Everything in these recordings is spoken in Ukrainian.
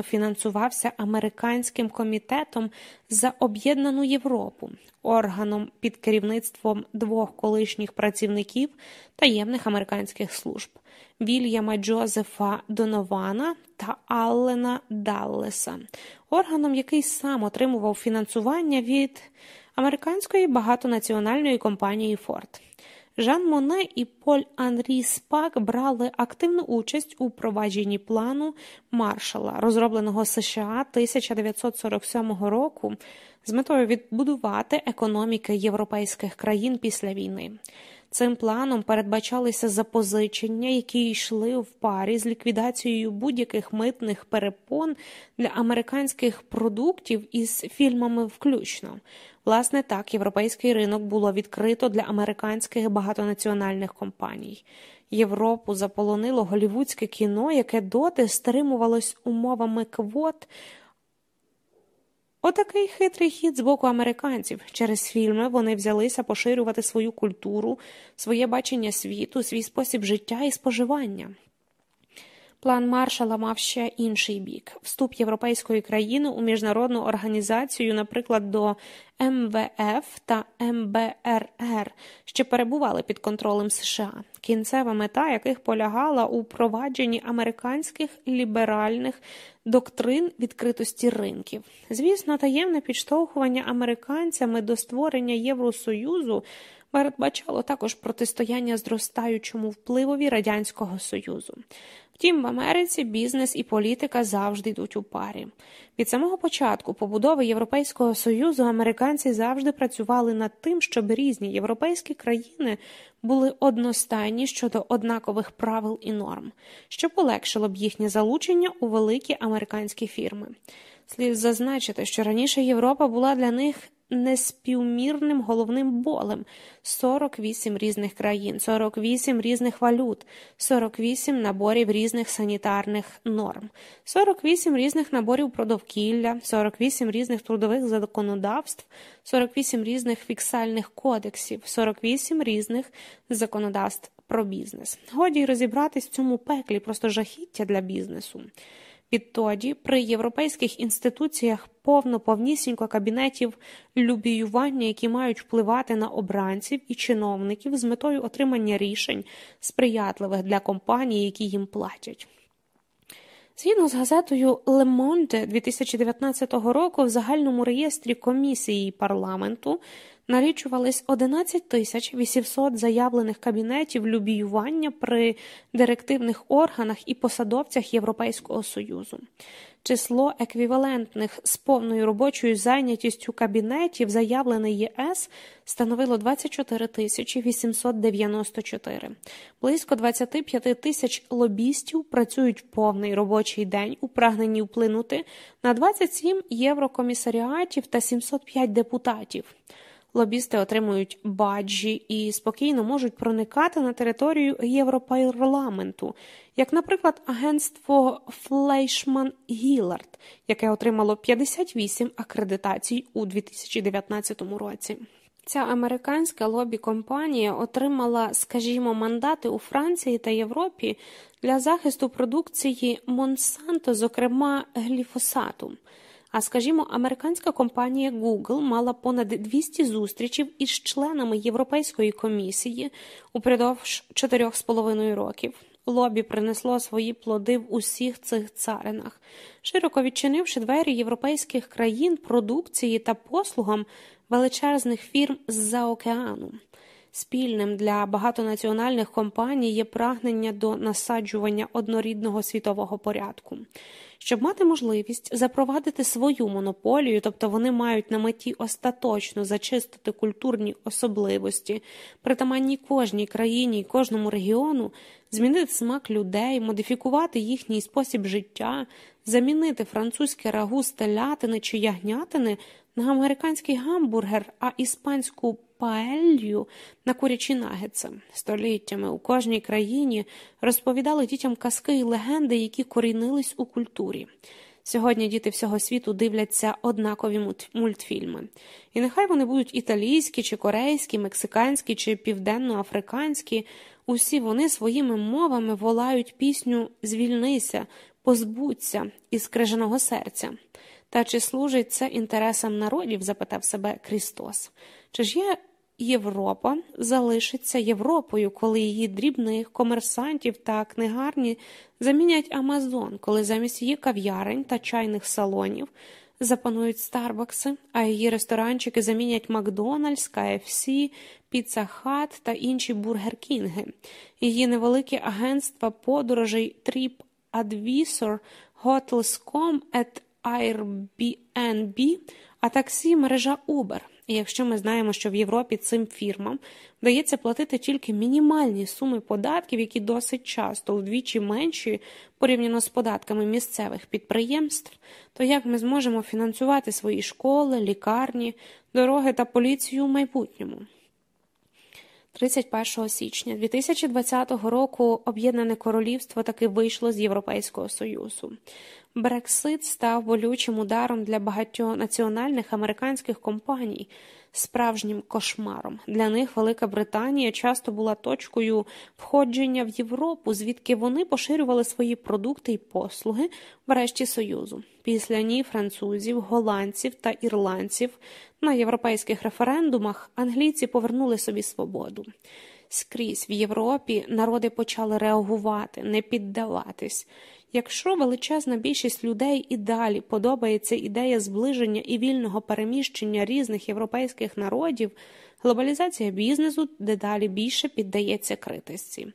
офіційно фінансувався американським комітетом за об'єднану Європу, органом під керівництвом двох колишніх працівників таємних американських служб Вільяма Джозефа Донована та Аллена Даллеса, органом, який сам отримував фінансування від американської багатонаціональної компанії Форд. Жан Моне і Поль Анрі Спак брали активну участь у провадженні плану маршала, розробленого США 1947 року, з метою відбудувати економіки європейських країн після війни. Цим планом передбачалися запозичення, які йшли в парі з ліквідацією будь-яких митних перепон для американських продуктів із фільмами включно. Власне, так, європейський ринок було відкрито для американських багатонаціональних компаній. Європу заполонило голівудське кіно, яке доти стримувалось умовами квот. Отакий хитрий хід з боку американців. Через фільми вони взялися поширювати свою культуру, своє бачення світу, свій спосіб життя і споживання. План маршала мав ще інший бік вступ європейської країни у міжнародну організацію, наприклад, до МВФ та МБРР, що перебували під контролем США, кінцева мета яких полягала у провадженні американських ліберальних доктрин відкритості ринків. Звісно, таємне підштовхування американцями до створення Євросоюзу передбачало також протистояння зростаючому впливові Радянського Союзу. Втім, в Америці бізнес і політика завжди йдуть у парі. Від самого початку побудови Європейського союзу американці завжди працювали над тим, щоб різні європейські країни були одностайні щодо однакових правил і норм, що полегшило б їхнє залучення у великі американські фірми. Слід зазначити, що раніше Європа була для них неспівмірним головним болем 48 різних країн, 48 різних валют, 48 наборів різних санітарних норм, 48 різних наборів про довкілля, 48 різних трудових законодавств, 48 різних фіксальних кодексів, 48 різних законодавств про бізнес. Годі розібратись в цьому пеклі просто жахіття для бізнесу. Відтоді при європейських інституціях повно повнісінько кабінетів любіювання, які мають впливати на обранців і чиновників з метою отримання рішень, сприятливих для компаній, які їм платять. Згідно з газетою Le Monde 2019 року в загальному реєстрі комісії парламенту налічувались 11 тисяч 800 заявлених кабінетів любіювання при директивних органах і посадовцях Європейського Союзу. Число еквівалентних з повною робочою зайнятістю кабінетів, заявлене ЄС, становило 24 тисячі 894. Близько 25 тисяч лобістів працюють повний робочий день у прагненні вплинути на 27 єврокомісаріатів та 705 депутатів. Лобісти отримують баджі і спокійно можуть проникати на територію Європарламенту, як, наприклад, агентство Флейшман Гілард, яке отримало 58 акредитацій у 2019 році. Ця американська лобі компанія отримала, скажімо, мандати у Франції та Європі для захисту продукції Монсанто, зокрема гліфосату. А скажімо, американська компанія Google мала понад 200 зустрічей із членами Європейської комісії упродовж 4,5 років. Лобі принесло свої плоди в усіх цих царинах, широко відчинивши двері європейських країн продукції та послугам величезних фірм з-за океану. Спільним для багатонаціональних компаній є прагнення до насаджування однорідного світового порядку. Щоб мати можливість запровадити свою монополію, тобто вони мають на меті остаточно зачистити культурні особливості, притаманні кожній країні і кожному регіону, змінити смак людей, модифікувати їхній спосіб життя, замінити французьке рагу з чи ягнятини на американський гамбургер, а іспанську паелью на курячі нагетси. Століттями у кожній країні розповідали дітям казки і легенди, які корінились у культурі. Сьогодні діти всього світу дивляться однакові мультфільми. І нехай вони будуть італійські, чи корейські, мексиканські чи південноафриканські, усі вони своїми мовами волають пісню Звільнися, позбуться із крижаного серця. Та чи служить це інтересам народів? запитав себе Крістос. Чи ж є Європа залишиться Європою, коли її дрібних комерсантів та книгарні замінять Амазон, коли замість її кав'ярень та чайних салонів запанують Старбакси, а її ресторанчики замінять Макдональдс, КФС, Піца Хат та інші бургер-кінги. Її невеликі агентства подорожей Trip Advisor, Hotels.com, Airbnb, а таксі мережа Uber. І якщо ми знаємо, що в Європі цим фірмам вдається платити тільки мінімальні суми податків, які досить часто вдвічі менші порівняно з податками місцевих підприємств, то як ми зможемо фінансувати свої школи, лікарні, дороги та поліцію в майбутньому? 31 січня 2020 року Об'єднане Королівство таки вийшло з Європейського Союзу. Брексит став болючим ударом для багатьох національних американських компаній, справжнім кошмаром. Для них Велика Британія часто була точкою входження в Європу, звідки вони поширювали свої продукти і послуги в решті Союзу. Після ні французів, голландців та ірландців на європейських референдумах англійці повернули собі свободу. Скрізь в Європі народи почали реагувати, не піддаватись. Якщо величезна більшість людей і далі подобається ідея зближення і вільного переміщення різних європейських народів, глобалізація бізнесу дедалі більше піддається критисці.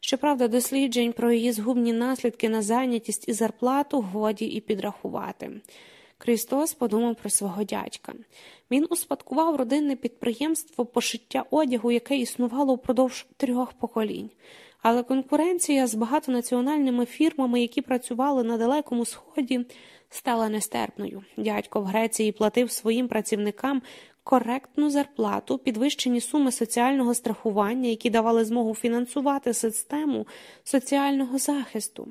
Щоправда, досліджень про її згубні наслідки на зайнятість і зарплату годі і підрахувати. Христос подумав про свого дядька. Він успадкував родинне підприємство пошиття одягу, яке існувало впродовж трьох поколінь. Але конкуренція з багатонаціональними фірмами, які працювали на Далекому Сході, стала нестерпною. Дядько в Греції платив своїм працівникам коректну зарплату, підвищені суми соціального страхування, які давали змогу фінансувати систему соціального захисту.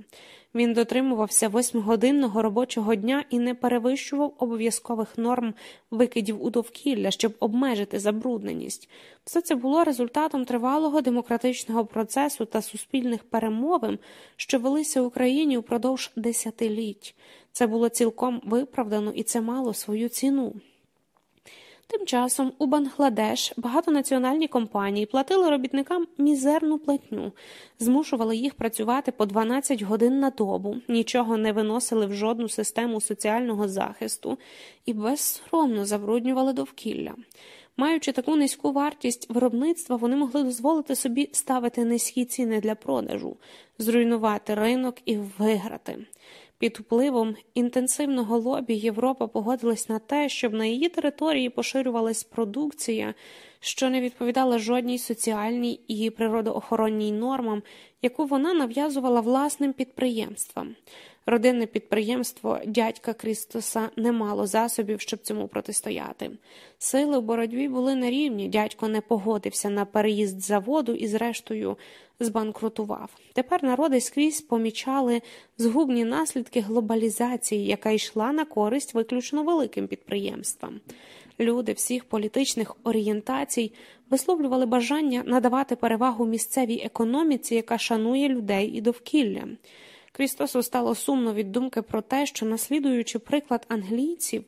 Він дотримувався восьмигодинного робочого дня і не перевищував обов'язкових норм викидів у довкілля, щоб обмежити забрудненість. Все це було результатом тривалого демократичного процесу та суспільних перемовин, що велися в Україні упродовж десятиліть. Це було цілком виправдано і це мало свою ціну. Тим часом у Бангладеш багатонаціональні компанії платили робітникам мізерну платню, змушували їх працювати по 12 годин на добу, нічого не виносили в жодну систему соціального захисту і безсоромно забруднювали довкілля. Маючи таку низьку вартість виробництва, вони могли дозволити собі ставити низькі ціни для продажу, зруйнувати ринок і виграти. Під впливом інтенсивного лобі Європа погодилась на те, щоб на її території поширювалась продукція, що не відповідала жодній соціальній і природоохоронній нормам, яку вона нав'язувала власним підприємствам. Родинне підприємство дядька Крістоса не мало засобів, щоб цьому протистояти. Сили в боротьбі були на рівні, дядько не погодився на переїзд заводу і, зрештою, збанкрутував. Тепер народи скрізь помічали згубні наслідки глобалізації, яка йшла на користь виключно великим підприємствам. Люди всіх політичних орієнтацій висловлювали бажання надавати перевагу місцевій економіці, яка шанує людей і довкілля. Крістосу стало сумно від думки про те, що, наслідуючи приклад англійців,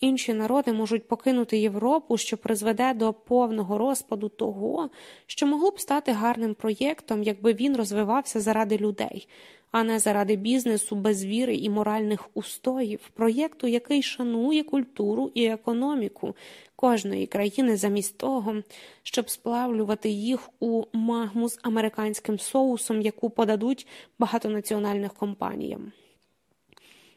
інші народи можуть покинути Європу, що призведе до повного розпаду того, що могло б стати гарним проєктом, якби він розвивався заради людей, а не заради бізнесу без віри і моральних устоїв, проєкту, який шанує культуру і економіку кожної країни замість того, щоб сплавлювати їх у магму з американським соусом, яку подадуть багатонаціональних компаніям.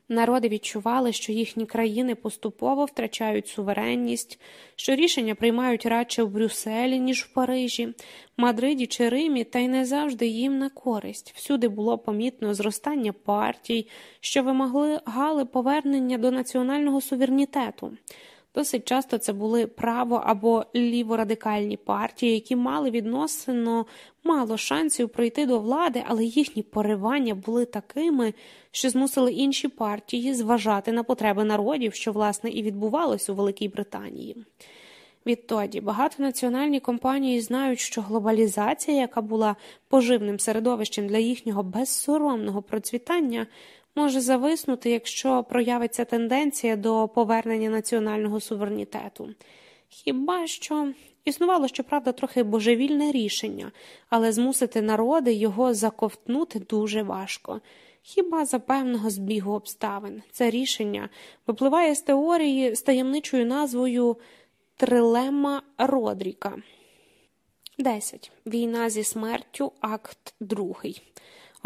Народи відчували, що їхні країни поступово втрачають суверенність, що рішення приймають радше в Брюсселі, ніж в Парижі, Мадриді чи Римі, та й не завжди їм на користь. Всюди було помітно зростання партій, що вимагали повернення до національного суверенітету. Досить часто це були право або ліворадикальні партії, які мали відносно мало шансів пройти до влади, але їхні поривання були такими, що змусили інші партії зважати на потреби народів, що власне і відбувалось у Великій Британії. Відтоді багатонаціональні компанії знають, що глобалізація, яка була поживним середовищем для їхнього безсоромного процвітання, може зависнути, якщо проявиться тенденція до повернення національного суверенітету. Хіба що існувало, щоправда, трохи божевільне рішення, але змусити народи його заковтнути дуже важко. Хіба за певного збігу обставин це рішення випливає з теорії з таємничою назвою Трилема Родріка. 10. Війна зі смертю, акт 2.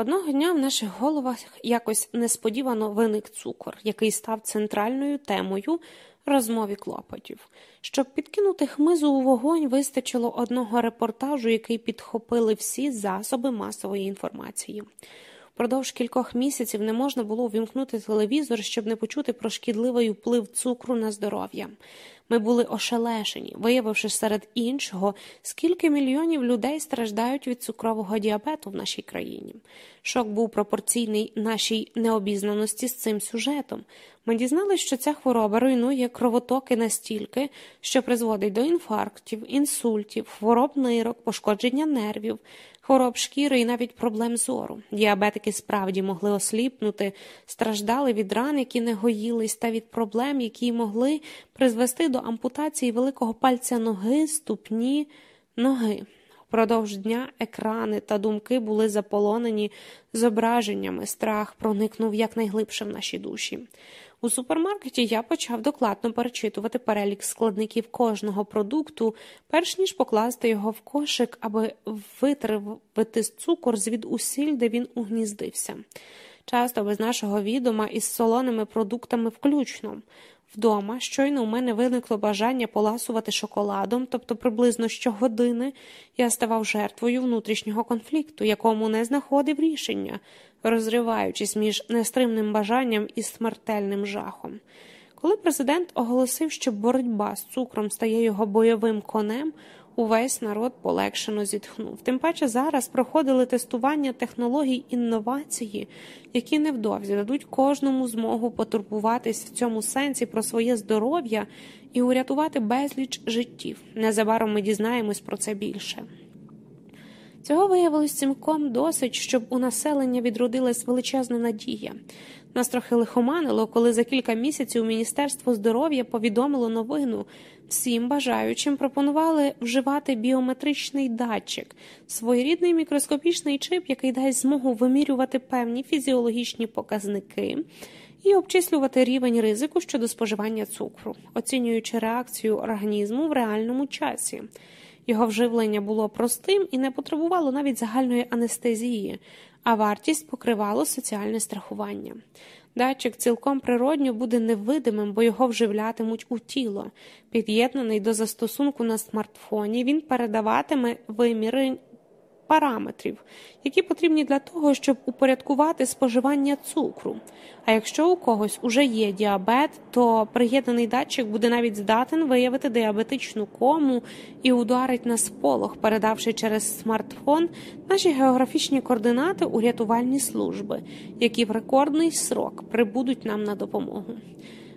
Одного дня в наших головах якось несподівано виник цукор, який став центральною темою розмові клопотів. Щоб підкинути хмизу у вогонь, вистачило одного репортажу, який підхопили всі засоби масової інформації. Продовж кількох місяців не можна було увімкнути телевізор, щоб не почути про шкідливий вплив цукру на здоров'я. Ми були ошелешені, виявивши серед іншого, скільки мільйонів людей страждають від цукрового діабету в нашій країні. Шок був пропорційний нашій необізнаності з цим сюжетом. Ми дізналися, що ця хвороба руйнує кровотоки настільки, що призводить до інфарктів, інсультів, хвороб нирок, пошкодження нервів, хвороб шкіри і навіть проблем зору. Діабетики справді могли осліпнути, страждали від ран, які не гоїлись, та від проблем, які могли призвести до ампутації великого пальця ноги, ступні, ноги. Продовж дня екрани та думки були заполонені зображеннями, страх проникнув якнайглибше в наші душі. У супермаркеті я почав докладно перечитувати перелік складників кожного продукту, перш ніж покласти його в кошик, аби витривити цукор звідусіль, де він угніздився. Часто без нашого відома із солоними продуктами включно. Вдома щойно у мене виникло бажання поласувати шоколадом, тобто приблизно щогодини я ставав жертвою внутрішнього конфлікту, якому не знаходив рішення, розриваючись між нестримним бажанням і смертельним жахом. Коли президент оголосив, що боротьба з цукром стає його бойовим конем, увесь народ полегшено зітхнув. Тим паче зараз проходили тестування технологій інновації, які невдовзі дадуть кожному змогу потурбуватись в цьому сенсі про своє здоров'я і урятувати безліч життів. Незабаром ми дізнаємось про це більше. Цього виявилось цілком досить, щоб у населення відродилась величезна надія. Нас трохи лихоманило, коли за кілька місяців Міністерство здоров'я повідомило новину. Всім бажаючим пропонували вживати біометричний датчик, своєрідний мікроскопічний чип, який дасть змогу вимірювати певні фізіологічні показники і обчислювати рівень ризику щодо споживання цукру, оцінюючи реакцію організму в реальному часі. Його вживлення було простим і не потребувало навіть загальної анестезії, а вартість покривало соціальне страхування. Датчик цілком природньо буде невидимим, бо його вживлятимуть у тіло. Під'єднаний до застосунку на смартфоні, він передаватиме виміри параметрів, які потрібні для того, щоб упорядкувати споживання цукру. А якщо у когось уже є діабет, то приєднаний датчик буде навіть здатен виявити діабетичну кому і ударить на сполох, передавши через смартфон наші географічні координати у рятувальні служби, які в рекордний срок прибудуть нам на допомогу.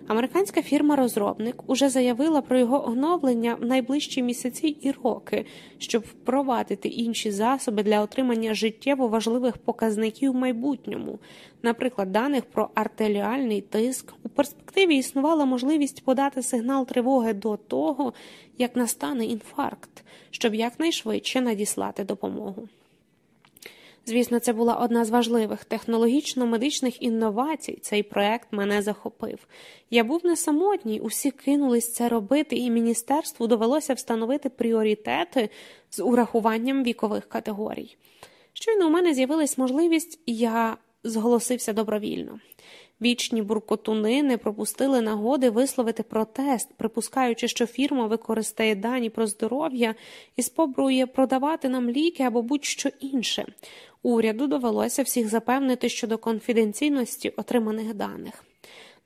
Американська фірма-розробник уже заявила про його оновлення в найближчі місяці і роки, щоб впровадити інші засоби для отримання життєво важливих показників в майбутньому, наприклад, даних про артеріальний тиск. У перспективі існувала можливість подати сигнал тривоги до того, як настане інфаркт, щоб якнайшвидше надіслати допомогу. Звісно, це була одна з важливих технологічно-медичних інновацій. Цей проект мене захопив. Я був не самотній, усі кинулись це робити, і міністерству довелося встановити пріоритети з урахуванням вікових категорій. Щойно у мене з'явилась можливість, я зголосився добровільно. Вічні буркотуни не пропустили нагоди висловити протест, припускаючи, що фірма використає дані про здоров'я і спробує продавати нам ліки або будь-що інше. Уряду довелося всіх запевнити щодо конфіденційності отриманих даних.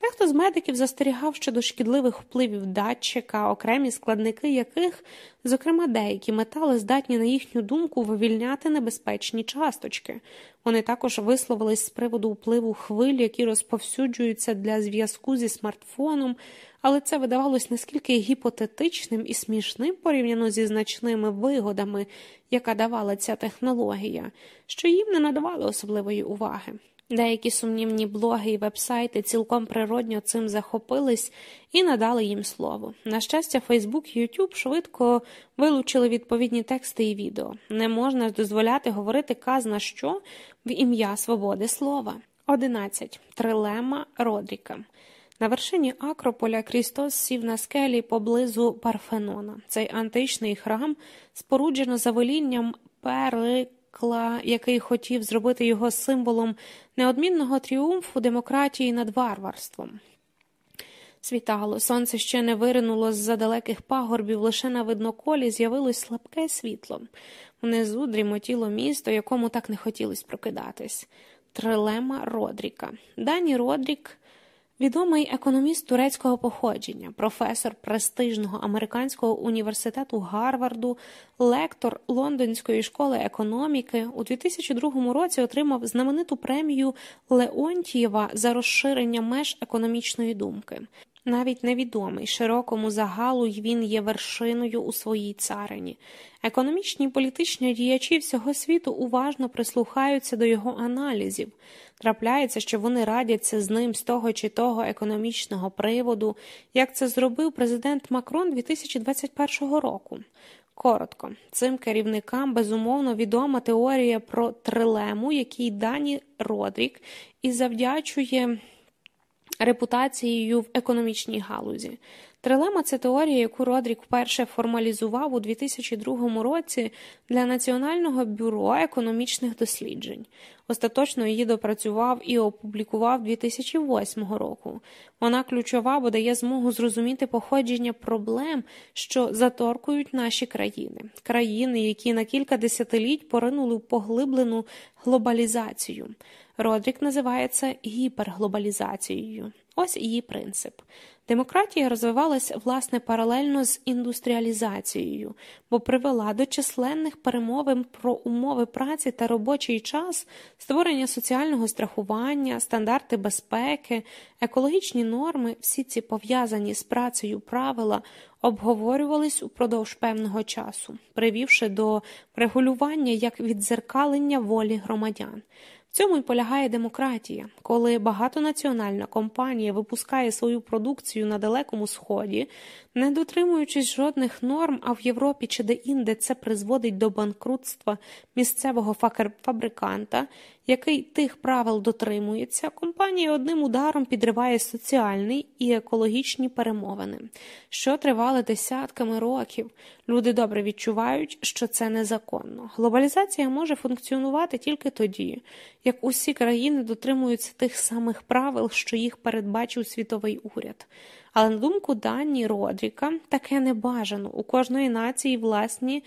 Дехто з медиків застерігав щодо шкідливих впливів датчика, окремі складники яких, зокрема деякі метали, здатні, на їхню думку, вивільняти небезпечні часточки. Вони також висловились з приводу впливу хвиль, які розповсюджуються для зв'язку зі смартфоном, але це видавалось наскільки гіпотетичним і смішним порівняно зі значними вигодами, яка давала ця технологія, що їм не надавали особливої уваги. Деякі сумнівні блоги і вебсайти цілком природньо цим захопились і надали їм слово. На щастя, Фейсбук і Ютуб швидко вилучили відповідні тексти і відео. Не можна дозволяти говорити казна що в ім'я свободи слова. 11. Трилема Родріка. На вершині Акрополя Крістос сів на скелі поблизу Парфенона. Цей античний храм споруджено за волінням Перикла, який хотів зробити його символом неодмінного тріумфу демократії над варварством. Світало, сонце ще не виринуло з за далеких пагорбів, лише на видноколі з'явилось слабке світло. Внизу дрімотіло місто, якому так не хотілося прокидатись. Трилема Родріка. Дані Родрік Відомий економіст турецького походження, професор престижного американського університету Гарварду, лектор Лондонської школи економіки, у 2002 році отримав знамениту премію Леонтієва за розширення меж економічної думки. Навіть невідомий широкому загалу й він є вершиною у своїй царині. Економічні і політичні діячі всього світу уважно прислухаються до його аналізів. Трапляється, що вони радяться з ним з того чи того економічного приводу, як це зробив президент Макрон 2021 року. Коротко, цим керівникам безумовно відома теорія про трилему, якій Дані Родрік і завдячує репутацією в економічній галузі. Трилема це теорія, яку Родрік вперше формалізував у 2002 році для Національного бюро економічних досліджень. Остаточно її допрацював і опублікував 2008 року. Вона ключова, бо дає змогу зрозуміти походження проблем, що заторкують наші країни, країни, які на кілька десятиліть поринули в поглиблену глобалізацію. Родрік називає це гіперглобалізацією. Ось її принцип. Демократія розвивалася власне паралельно з індустріалізацією, бо привела до численних перемовин про умови праці та робочий час, створення соціального страхування, стандарти безпеки, екологічні норми, всі ці пов'язані з працею правила обговорювались упродовж певного часу, привівши до регулювання як відзеркалення волі громадян. В цьому й полягає демократія, коли багатонаціональна компанія випускає свою продукцію на Далекому Сході, не дотримуючись жодних норм, а в Європі чи де-інде це призводить до банкрутства місцевого фабриканта, який тих правил дотримується, компанія одним ударом підриває соціальний і екологічні перемовини, що тривали десятками років. Люди добре відчувають, що це незаконно. Глобалізація може функціонувати тільки тоді, як усі країни дотримуються тих самих правил, що їх передбачив світовий уряд. Але на думку Дані Родріка, таке не бажано у кожної нації власні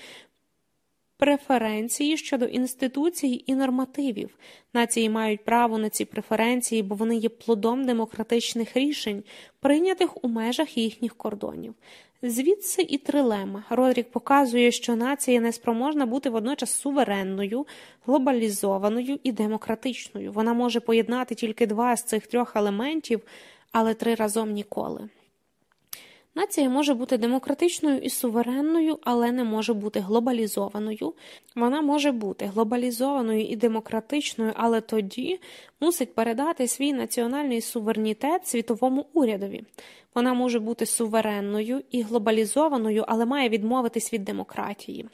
преференції щодо інституцій і нормативів. Нації мають право на ці преференції, бо вони є плодом демократичних рішень, прийнятих у межах їхніх кордонів. Звідси і трилема. Родрік показує, що нація не спроможна бути водночас суверенною, глобалізованою і демократичною. Вона може поєднати тільки два з цих трьох елементів, але три разом ніколи. Нація може бути демократичною і суверенною, але не може бути глобалізованою. Вона може бути глобалізованою і демократичною, але тоді мусить передати свій національний суверенітет світовому урядові. Вона може бути суверенною і глобалізованою, але має відмовитись від демократії.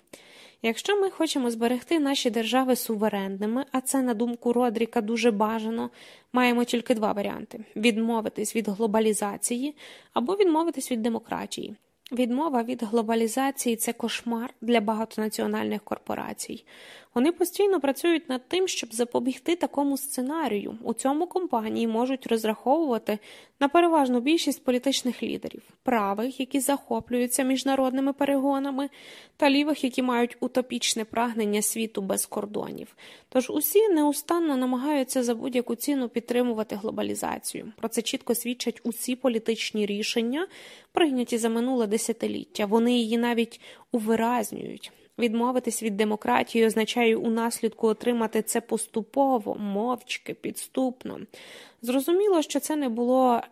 Якщо ми хочемо зберегти наші держави суверенними, а це, на думку Родріка, дуже бажано, маємо тільки два варіанти: відмовитись від глобалізації або відмовитись від демократії. Відмова від глобалізації це кошмар для багатонаціональних корпорацій. Вони постійно працюють над тим, щоб запобігти такому сценарію. У цьому компанії можуть розраховувати на переважну більшість політичних лідерів, правих, які захоплюються міжнародними перегонами, та лівих, які мають утопічне прагнення світу без кордонів. Тож усі неустанно намагаються за будь-яку ціну підтримувати глобалізацію. Про це чітко свідчать усі політичні рішення, прийняті за минуле десятиліття. Вони її навіть увиразнюють. Відмовитись від демократії означає у наслідку отримати це поступово, мовчки, підступно. Зрозуміло, що це не було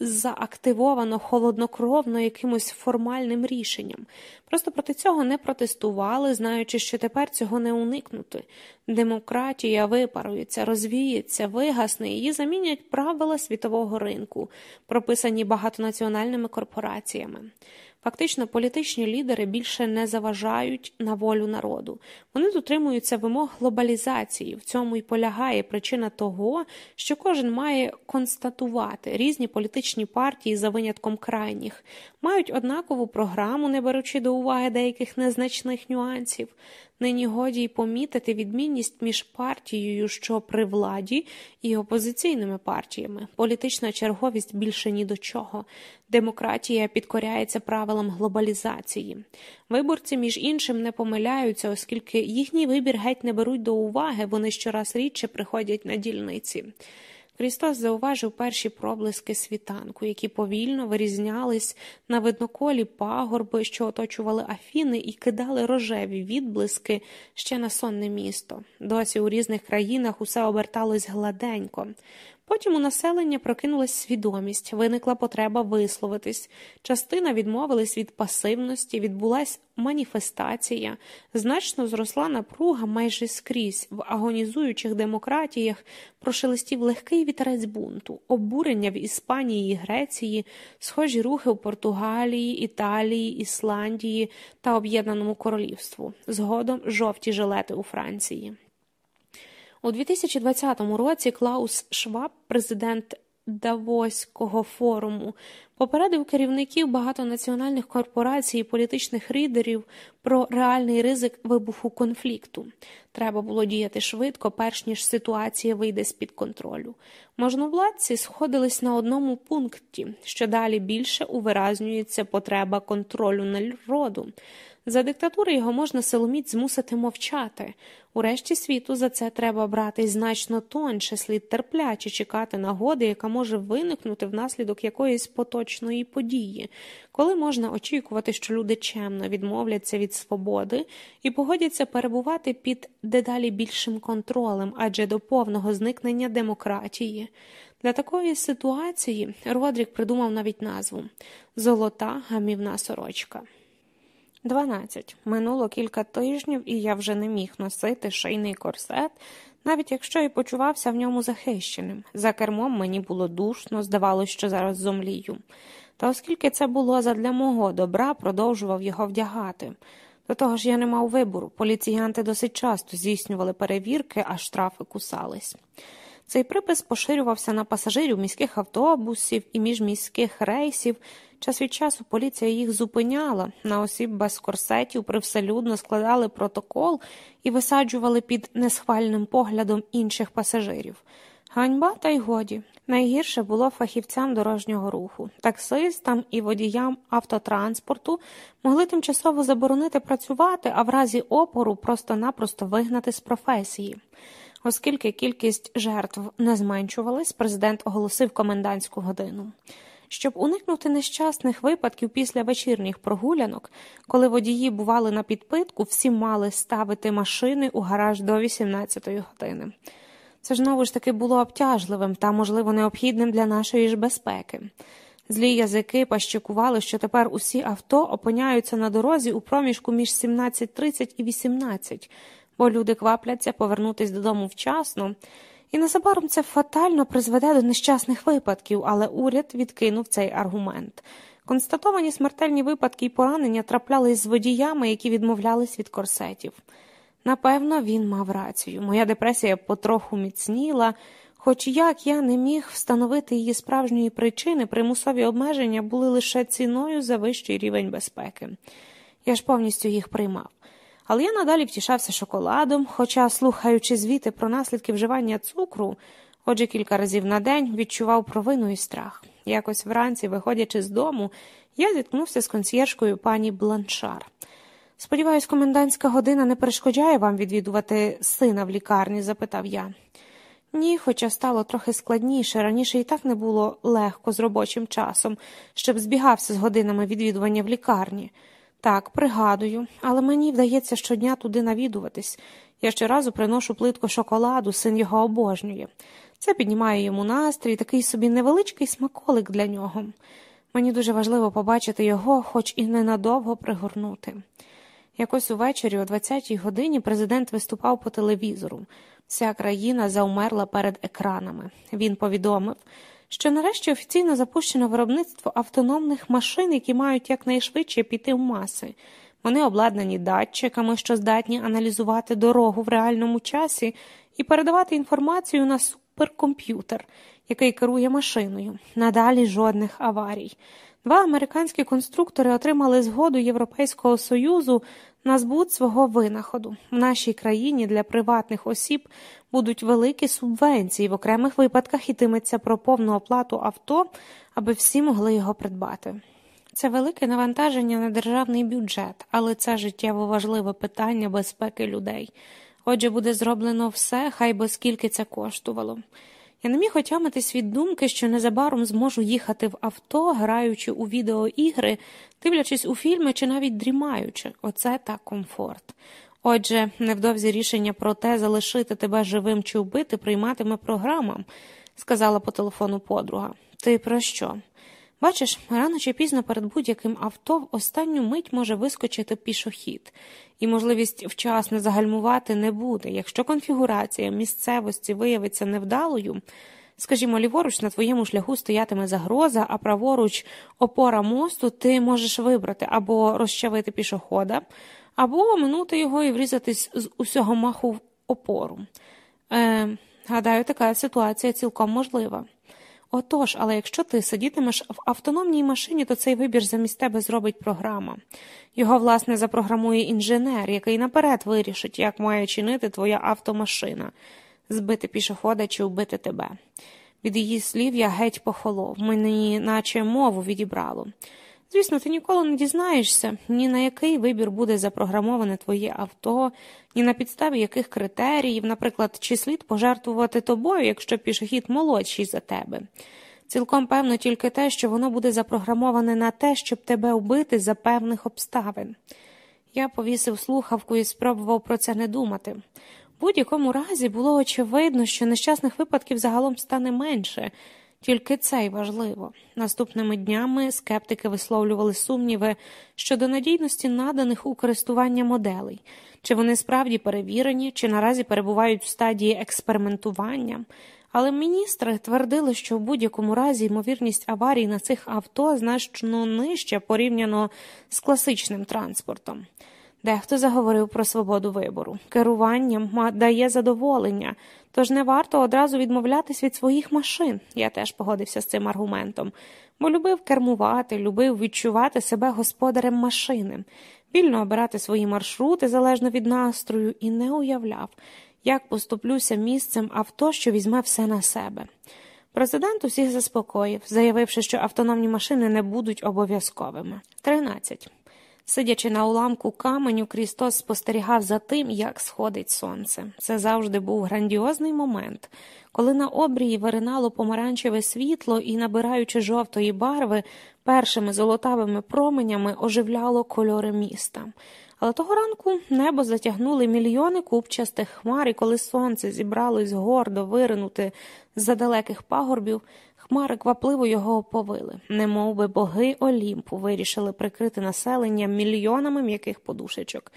заактивовано холоднокровно якимось формальним рішенням. Просто проти цього не протестували, знаючи, що тепер цього не уникнути. Демократія випарується, розвіється, вигасне, її замінять правила світового ринку, прописані багатонаціональними корпораціями. Фактично, політичні лідери більше не заважають на волю народу. Вони дотримуються вимог глобалізації. В цьому й полягає причина того, що кожен має констатувати різні політичні партії за винятком крайніх, мають однакову програму, не беручи до уваги деяких незначних нюансів. Нині годі й помітити відмінність між партією, що при владі, і опозиційними партіями. Політична черговість більше ні до чого. Демократія підкоряється правилам глобалізації. Виборці, між іншим, не помиляються, оскільки їхній вибір геть не беруть до уваги, вони щораз рідше приходять на дільниці. Христос зауважив перші проблиски світанку, які повільно вирізнялись на видноколі пагорби, що оточували Афіни, і кидали рожеві відблиски ще на сонне місто. Досі у різних країнах усе оберталось гладенько. Потім у населення прокинулась свідомість, виникла потреба висловитись. Частина відмовилась від пасивності, відбулась маніфестація, значно зросла напруга майже скрізь в агонізуючих демократіях, прошелестів легкий вітерець бунту, обурення в Іспанії і Греції, схожі рухи у Португалії, Італії, Ісландії та Об'єднаному Королівству, згодом жовті жилети у Франції. У 2020 році Клаус Шваб, президент Давоського форуму, попередив керівників багатонаціональних корпорацій і політичних лідерів про реальний ризик вибуху конфлікту. Треба було діяти швидко, перш ніж ситуація вийде з під контролю. Можновладці сходились на одному пункті, що далі більше увиразнюється потреба контролю народу. За диктатури його можна силоміць змусити мовчати. У решті світу за це треба брати значно тонше, слід терпляче чекати нагоди, яка може виникнути внаслідок якоїсь поточної події, коли можна очікувати, що люди чемно відмовляться від свободи і погодяться перебувати під дедалі більшим контролем, адже до повного зникнення демократії. Для такої ситуації Родрік придумав навіть назву Золота гамівна сорочка. 12. Минуло кілька тижнів, і я вже не міг носити шийний корсет, навіть якщо і почувався в ньому захищеним. За кермом мені було душно, здавалося, що зараз зомлію. Та оскільки це було задля мого добра, продовжував його вдягати. До того ж я не мав вибору. Поліціянти досить часто здійснювали перевірки, а штрафи кусались. Цей припис поширювався на пасажирів міських автобусів і міжміських рейсів. Час від часу поліція їх зупиняла, на осіб без корсетів привселюдно складали протокол і висаджували під несхвальним поглядом інших пасажирів. Ганьба, та й годі. Найгірше було фахівцям дорожнього руху. Таксистам і водіям автотранспорту могли тимчасово заборонити працювати, а в разі опору просто-напросто вигнати з професії. Оскільки кількість жертв не зменшувалась, президент оголосив комендантську годину. Щоб уникнути нещасних випадків після вечірніх прогулянок, коли водії бували на підпитку, всі мали ставити машини у гараж до 18-ї години. Це ж знову ж таки було обтяжливим та, можливо, необхідним для нашої ж безпеки. Злі язики пащикували, що тепер усі авто опиняються на дорозі у проміжку між 17.30 і 18, бо люди квапляться повернутися додому вчасно. І незабаром це фатально призведе до нещасних випадків, але уряд відкинув цей аргумент. Констатовані смертельні випадки і поранення траплялись з водіями, які відмовлялись від корсетів. Напевно, він мав рацію. Моя депресія потроху міцніла, хоч як я не міг встановити її справжньої причини, примусові обмеження були лише ціною за вищий рівень безпеки. Я ж повністю їх приймав. Але я надалі втішався шоколадом, хоча, слухаючи звіти про наслідки вживання цукру, отже, кілька разів на день відчував провину і страх. Якось вранці, виходячи з дому, я зіткнувся з консьєржкою пані Бланшар. Сподіваюсь, комендантська година не перешкоджає вам відвідувати сина в лікарні? запитав я. Ні, хоча стало трохи складніше, раніше і так не було легко з робочим часом, щоб збігався з годинами відвідування в лікарні. Так, пригадую, але мені вдається щодня туди навідуватись. Я щоразу приношу плитку шоколаду, син його обожнює. Це піднімає йому настрій, такий собі невеличкий смаколик для нього. Мені дуже важливо побачити його, хоч і ненадовго пригорнути. Якось увечері, о 20-й годині, президент виступав по телевізору. Вся країна заумерла перед екранами. Він повідомив, що нарешті офіційно запущено виробництво автономних машин, які мають якнайшвидше піти в маси. Вони обладнані датчиками, що здатні аналізувати дорогу в реальному часі і передавати інформацію на суперкомп'ютер, який керує машиною. Надалі жодних аварій. Два американські конструктори отримали згоду Європейського союзу на збут свого винаходу. В нашій країні для приватних осіб будуть великі субвенції. В окремих випадках йтиметься про повну оплату авто, аби всі могли його придбати. Це велике навантаження на державний бюджет, але це життєво важливе питання безпеки людей. Отже, буде зроблено все, хай би скільки це коштувало. Я не міг отямитись від думки, що незабаром зможу їхати в авто, граючи у відеоігри, дивлячись у фільми чи навіть дрімаючи. Оце так комфорт. Отже, невдовзі рішення про те, залишити тебе живим чи вбити, прийматиме програма, сказала по телефону подруга. Ти про що? Бачиш, рано чи пізно перед будь-яким авто в останню мить може вискочити пішохід, і можливість вчасно загальмувати не буде. Якщо конфігурація місцевості виявиться невдалою, скажімо, ліворуч на твоєму шляху стоятиме загроза, а праворуч опора мосту, ти можеш вибрати або розчавити пішохода, або оминути його і врізатись з усього маху в опору. Е, Гадаю, така ситуація цілком можлива. Отож, але якщо ти сидітимеш в автономній машині, то цей вибір замість тебе зробить програма. Його, власне, запрограмує інженер, який наперед вирішить, як має чинити твоя автомашина, збити пішохода чи вбити тебе. Від її слів я геть похолов, мені наче мову відібрало. Звісно, ти ніколи не дізнаєшся, ні на який вибір буде запрограмоване твоє авто, ні на підставі яких критеріїв, наприклад, чи слід пожертвувати тобою, якщо пішохід молодший за тебе. Цілком певно тільки те, що воно буде запрограмоване на те, щоб тебе вбити за певних обставин. Я повісив слухавку і спробував про це не думати. В будь-якому разі було очевидно, що нещасних випадків загалом стане менше. Тільки це й важливо. Наступними днями скептики висловлювали сумніви щодо надійності наданих у користування моделей, чи вони справді перевірені, чи наразі перебувають в стадії експериментування. Але міністри твердили, що в будь-якому разі ймовірність аварій на цих авто значно нижча порівняно з класичним транспортом. Дехто заговорив про свободу вибору. Керуванням дає задоволення, тож не варто одразу відмовлятись від своїх машин. Я теж погодився з цим аргументом, бо любив кермувати, любив відчувати себе господарем машини, вільно обирати свої маршрути залежно від настрою, і не уявляв, як поступлюся місцем авто, що візьме все на себе. Президент усіх заспокоїв, заявивши, що автономні машини не будуть обов'язковими. 13. Сидячи на уламку каменю, Крістос спостерігав за тим, як сходить сонце. Це завжди був грандіозний момент, коли на обрії виринало помаранчеве світло і, набираючи жовтої барви, першими золотавими променями оживляло кольори міста. Але того ранку небо затягнули мільйони купчастих хмар, і коли сонце зібралось гордо виринути з-за далеких пагорбів, Хмари квапливо його оповили, немов би боги Олімпу вирішили прикрити населення мільйонами м'яких подушечок,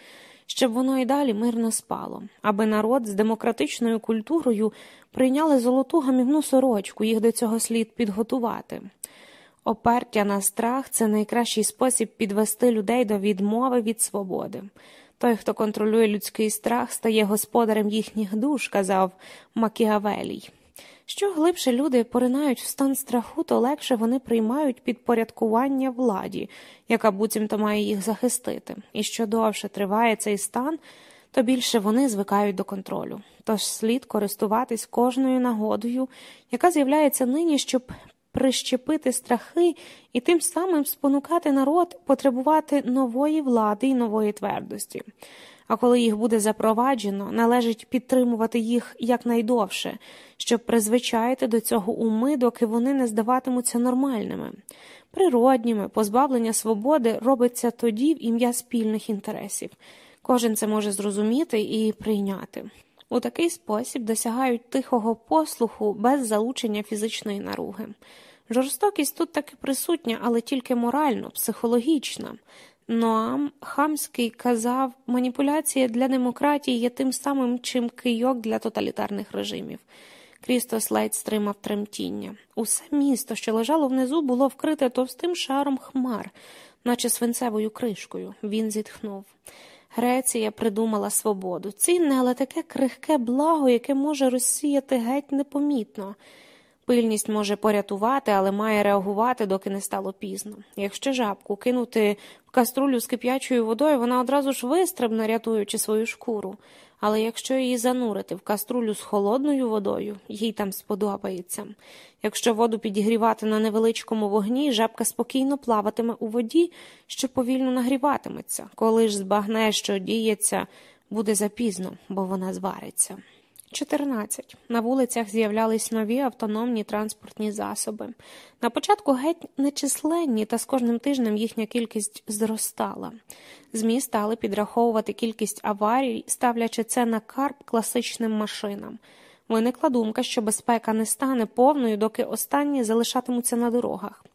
щоб воно й далі мирно спало, аби народ з демократичною культурою прийняли золоту гамівну сорочку, їх до цього слід підготувати. Опертя на страх це найкращий спосіб підвести людей до відмови від свободи. Той, хто контролює людський страх, стає господарем їхніх душ, казав Макіавелій. Що глибше люди поринають в стан страху, то легше вони приймають підпорядкування владі, яка буцімто має їх захистити. І що довше триває цей стан, то більше вони звикають до контролю. Тож слід користуватись кожною нагодою, яка з'являється нині, щоб прищепити страхи і тим самим спонукати народ потребувати нової влади і нової твердості. А коли їх буде запроваджено, належить підтримувати їх якнайдовше, щоб призвичаїти до цього уми, доки вони не здаватимуться нормальними. Природніми, позбавлення свободи робиться тоді в ім'я спільних інтересів. Кожен це може зрозуміти і прийняти. У такий спосіб досягають тихого послуху без залучення фізичної наруги. Жорстокість тут таки присутня, але тільки морально, психологічна. Ноам Хамський казав, маніпуляція для демократії є тим самим, чим кийок для тоталітарних режимів. Крістос ледь стримав тремтіння. Усе місто, що лежало внизу, було вкрите товстим шаром хмар, наче свинцевою кришкою. Він зітхнув. Греція придумала свободу. Цінне, але таке крихке благо, яке може розсіяти геть непомітно. Пильність може порятувати, але має реагувати, доки не стало пізно. Якщо жабку кинути в каструлю з кип'ячою водою, вона одразу ж вистрибне, рятуючи свою шкуру. Але якщо її занурити в каструлю з холодною водою, їй там сподобається. Якщо воду підігрівати на невеличкому вогні, жабка спокійно плаватиме у воді, що повільно нагріватиметься. Коли ж збагне, що діється, буде запізно, бо вона звариться. 14. На вулицях з'являлись нові автономні транспортні засоби. На початку геть нечисленні, та з кожним тижнем їхня кількість зростала. ЗМІ стали підраховувати кількість аварій, ставлячи це на карп класичним машинам. Виникла думка, що безпека не стане повною, доки останні залишатимуться на дорогах.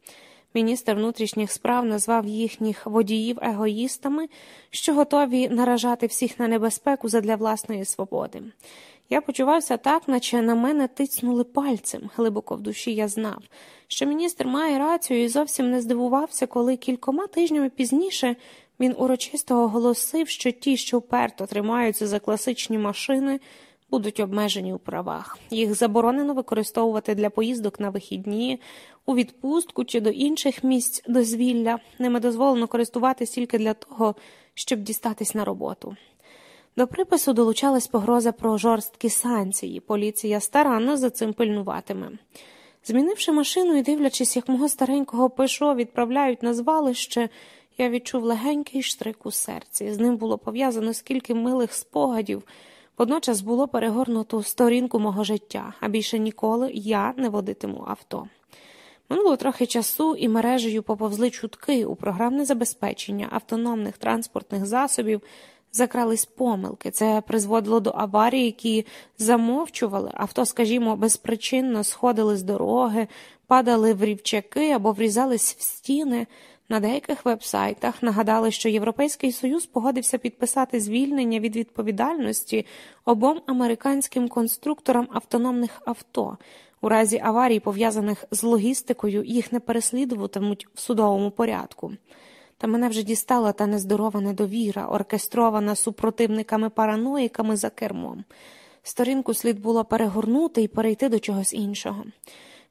Міністр внутрішніх справ назвав їхніх водіїв егоїстами, що готові наражати всіх на небезпеку задля власної свободи. Я почувався так, наче на мене тицнули пальцем. Глибоко в душі я знав, що міністр має рацію і зовсім не здивувався, коли кількома тижнями пізніше він урочисто оголосив, що ті, що вперто тримаються за класичні машини, будуть обмежені у правах. Їх заборонено використовувати для поїздок на вихідні, у відпустку чи до інших місць дозвілля. Ними дозволено користуватись тільки для того, щоб дістатись на роботу. До припису долучалась погроза про жорсткі санкції. Поліція старанно за цим пильнуватиме. Змінивши машину і дивлячись, як мого старенького пешо відправляють на звалище, я відчув легенький штрик у серці. З ним було пов'язано скільки милих спогадів. Водночас було перегорнуто сторінку мого життя, а більше ніколи я не водитиму авто. Минуло трохи часу і мережею поповзли чутки у програмне забезпечення автономних транспортних засобів закрались помилки. Це призводило до аварій, які замовчували, авто, скажімо, безпричинно сходили з дороги, падали в рівчаки або врізались в стіни. На деяких вебсайтах нагадали, що Європейський Союз погодився підписати звільнення від відповідальності обом американським конструкторам автономних авто. У разі аварій, пов'язаних з логістикою, їх не переслідуватимуть в судовому порядку. Та мене вже дістала та нездорова недовіра, оркестрована супротивниками параноїками за кермом. Сторінку слід було перегорнути і перейти до чогось іншого.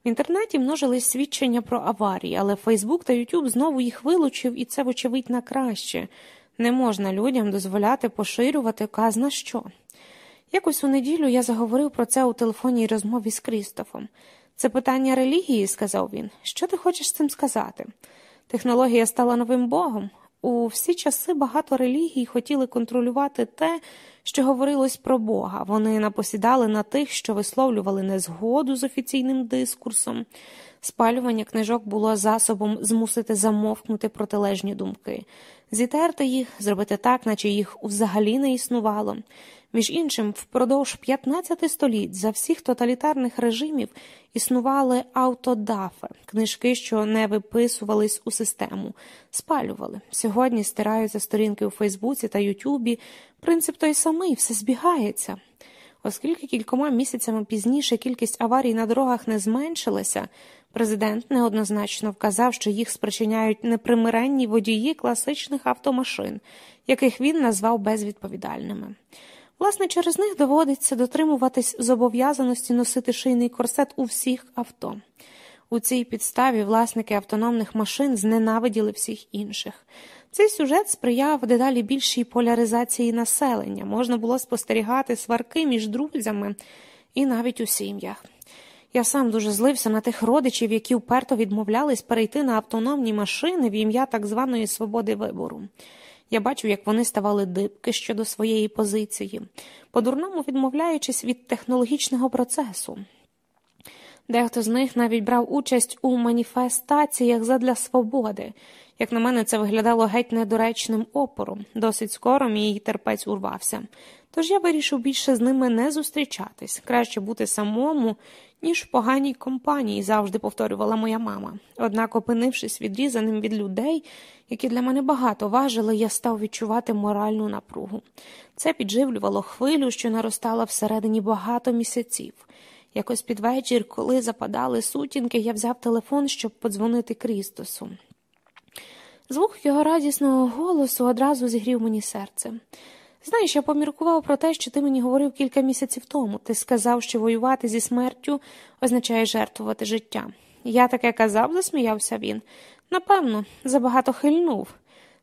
В інтернеті множились свідчення про аварії, але Фейсбук та Ютуб знову їх вилучив, і це, вочевидь, на краще. Не можна людям дозволяти поширювати казна що. Якось у неділю я заговорив про це у телефонній розмові з Крістофом. Це питання релігії, сказав він. Що ти хочеш з цим сказати? Технологія стала новим богом. У всі часи багато релігій хотіли контролювати те, що говорилось про Бога. Вони напосідали на тих, що висловлювали незгоду з офіційним дискурсом. Спалювання книжок було засобом змусити замовкнути протилежні думки, зітерти їх, зробити так, наче їх взагалі не існувало. Між іншим, впродовж 15 століть за всіх тоталітарних режимів існували автодафи, книжки, що не виписувались у систему, спалювали. Сьогодні стираються сторінки у Фейсбуці та Ютубі. Принцип той самий, все збігається. Оскільки кількома місяцями пізніше кількість аварій на дорогах не зменшилася, президент неоднозначно вказав, що їх спричиняють непримиренні водії класичних автомашин, яких він назвав безвідповідальними. Власне, через них доводиться дотримуватись зобов'язаності носити шийний корсет у всіх авто. У цій підставі власники автономних машин зненавиділи всіх інших. Цей сюжет сприяв дедалі більшій поляризації населення, можна було спостерігати сварки між друзями і навіть у сім'ях. Я сам дуже злився на тих родичів, які вперто відмовлялись перейти на автономні машини в ім'я так званої свободи вибору. Я бачив, як вони ставали дибки щодо своєї позиції, по-дурному відмовляючись від технологічного процесу. Дехто з них навіть брав участь у маніфестаціях задля свободи. Як на мене, це виглядало геть недоречним опором. Досить скоро мій терпець урвався. Тож я вирішив більше з ними не зустрічатись, краще бути самому, ніж в поганій компанії, завжди повторювала моя мама. Однак, опинившись відрізаним від людей, які для мене багато важили, я став відчувати моральну напругу. Це підживлювало хвилю, що наростала всередині багато місяців. Якось під вечір, коли западали сутінки, я взяв телефон, щоб подзвонити Крістосу. Звук його радісного голосу одразу зігрів мені серце. Знаєш, я поміркував про те, що ти мені говорив кілька місяців тому. Ти сказав, що воювати зі смертю означає жертвувати життя. Я таке казав, засміявся він. Напевно, забагато хильнув.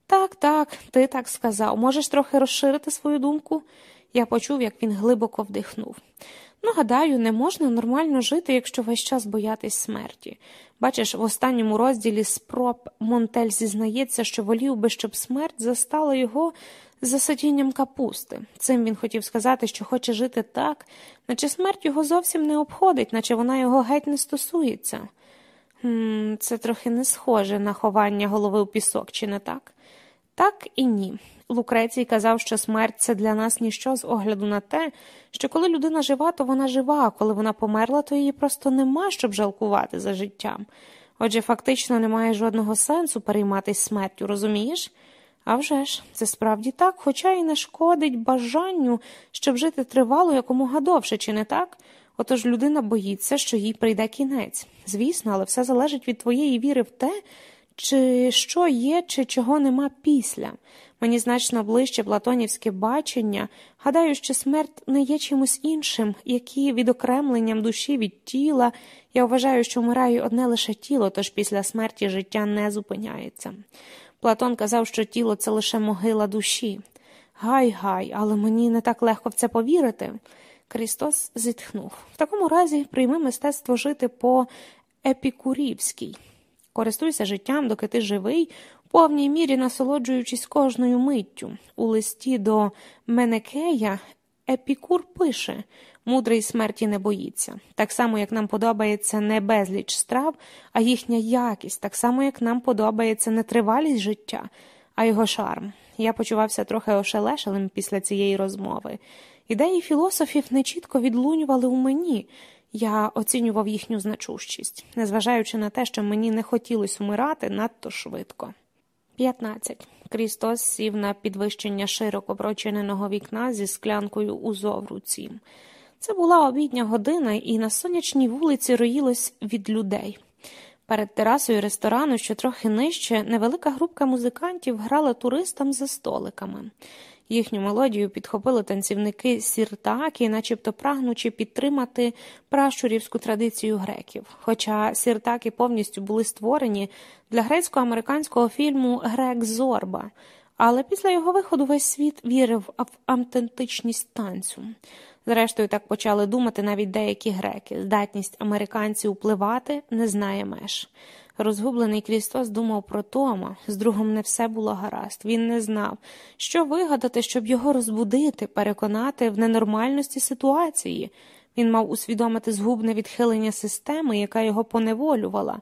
Так, так, ти так сказав. Можеш трохи розширити свою думку? Я почув, як він глибоко вдихнув. Ну, гадаю, не можна нормально жити, якщо весь час боятись смерті. Бачиш, в останньому розділі спроб Монтель зізнається, що волів би, щоб смерть застала його за садінням капусти. Цим він хотів сказати, що хоче жити так, наче смерть його зовсім не обходить, наче вона його геть не стосується. Хм, Це трохи не схоже на ховання голови у пісок, чи не так? Так і ні. Лукрецій казав, що смерть це для нас ніщо з огляду на те, що коли людина жива, то вона жива, а коли вона померла, то її просто нема, щоб жалкувати за життям. Отже, фактично немає жодного сенсу перейматись смертю, розумієш? А вже ж, це справді так, хоча й не шкодить бажанню, щоб жити тривало якомога довше, чи не так? Отож людина боїться, що їй прийде кінець. Звісно, але все залежить від твоєї віри в те, чи що є, чи чого нема після. Мені значно ближче платонівське бачення. Гадаю, що смерть не є чимось іншим, які відокремленням душі від тіла. Я вважаю, що вмирає одне лише тіло, тож після смерті життя не зупиняється. Платон казав, що тіло це лише могила душі. Гай, гай, але мені не так легко в це повірити. Крістос зітхнув. В такому разі прийми мистецтво жити по епікурівській. Користуйся життям, доки ти живий, в повній мірі насолоджуючись кожною миттю. У листі до Менекея Епікур пише мудрий смерті не боїться, так само, як нам подобається не безліч страв, а їхня якість, так само, як нам подобається не тривалість життя, а його шарм. Я почувався трохи ошелешеним після цієї розмови. Ідеї філософів нечітко відлунювали у мені. Я оцінював їхню значущість, незважаючи на те, що мені не хотілося умирати надто швидко. 15. Крістос сів на підвищення широко прочиненого вікна зі склянкою у зовруці. Це була обідня година, і на сонячній вулиці роїлось від людей. Перед терасою ресторану, що трохи нижче, невелика групка музикантів грала туристам за столиками. Їхню мелодію підхопили танцівники сіртаки, начебто прагнучи підтримати пращурівську традицію греків. Хоча сіртаки повністю були створені для грецько-американського фільму Грек Зорба, але після його виходу весь світ вірив в автентичність танцю. Зрештою, так почали думати навіть деякі греки. Здатність американців впливати не знає меж. Розгублений Крістос думав про Тома, з другом не все було гаразд. Він не знав, що вигадати, щоб його розбудити, переконати в ненормальності ситуації. Він мав усвідомити згубне відхилення системи, яка його поневолювала,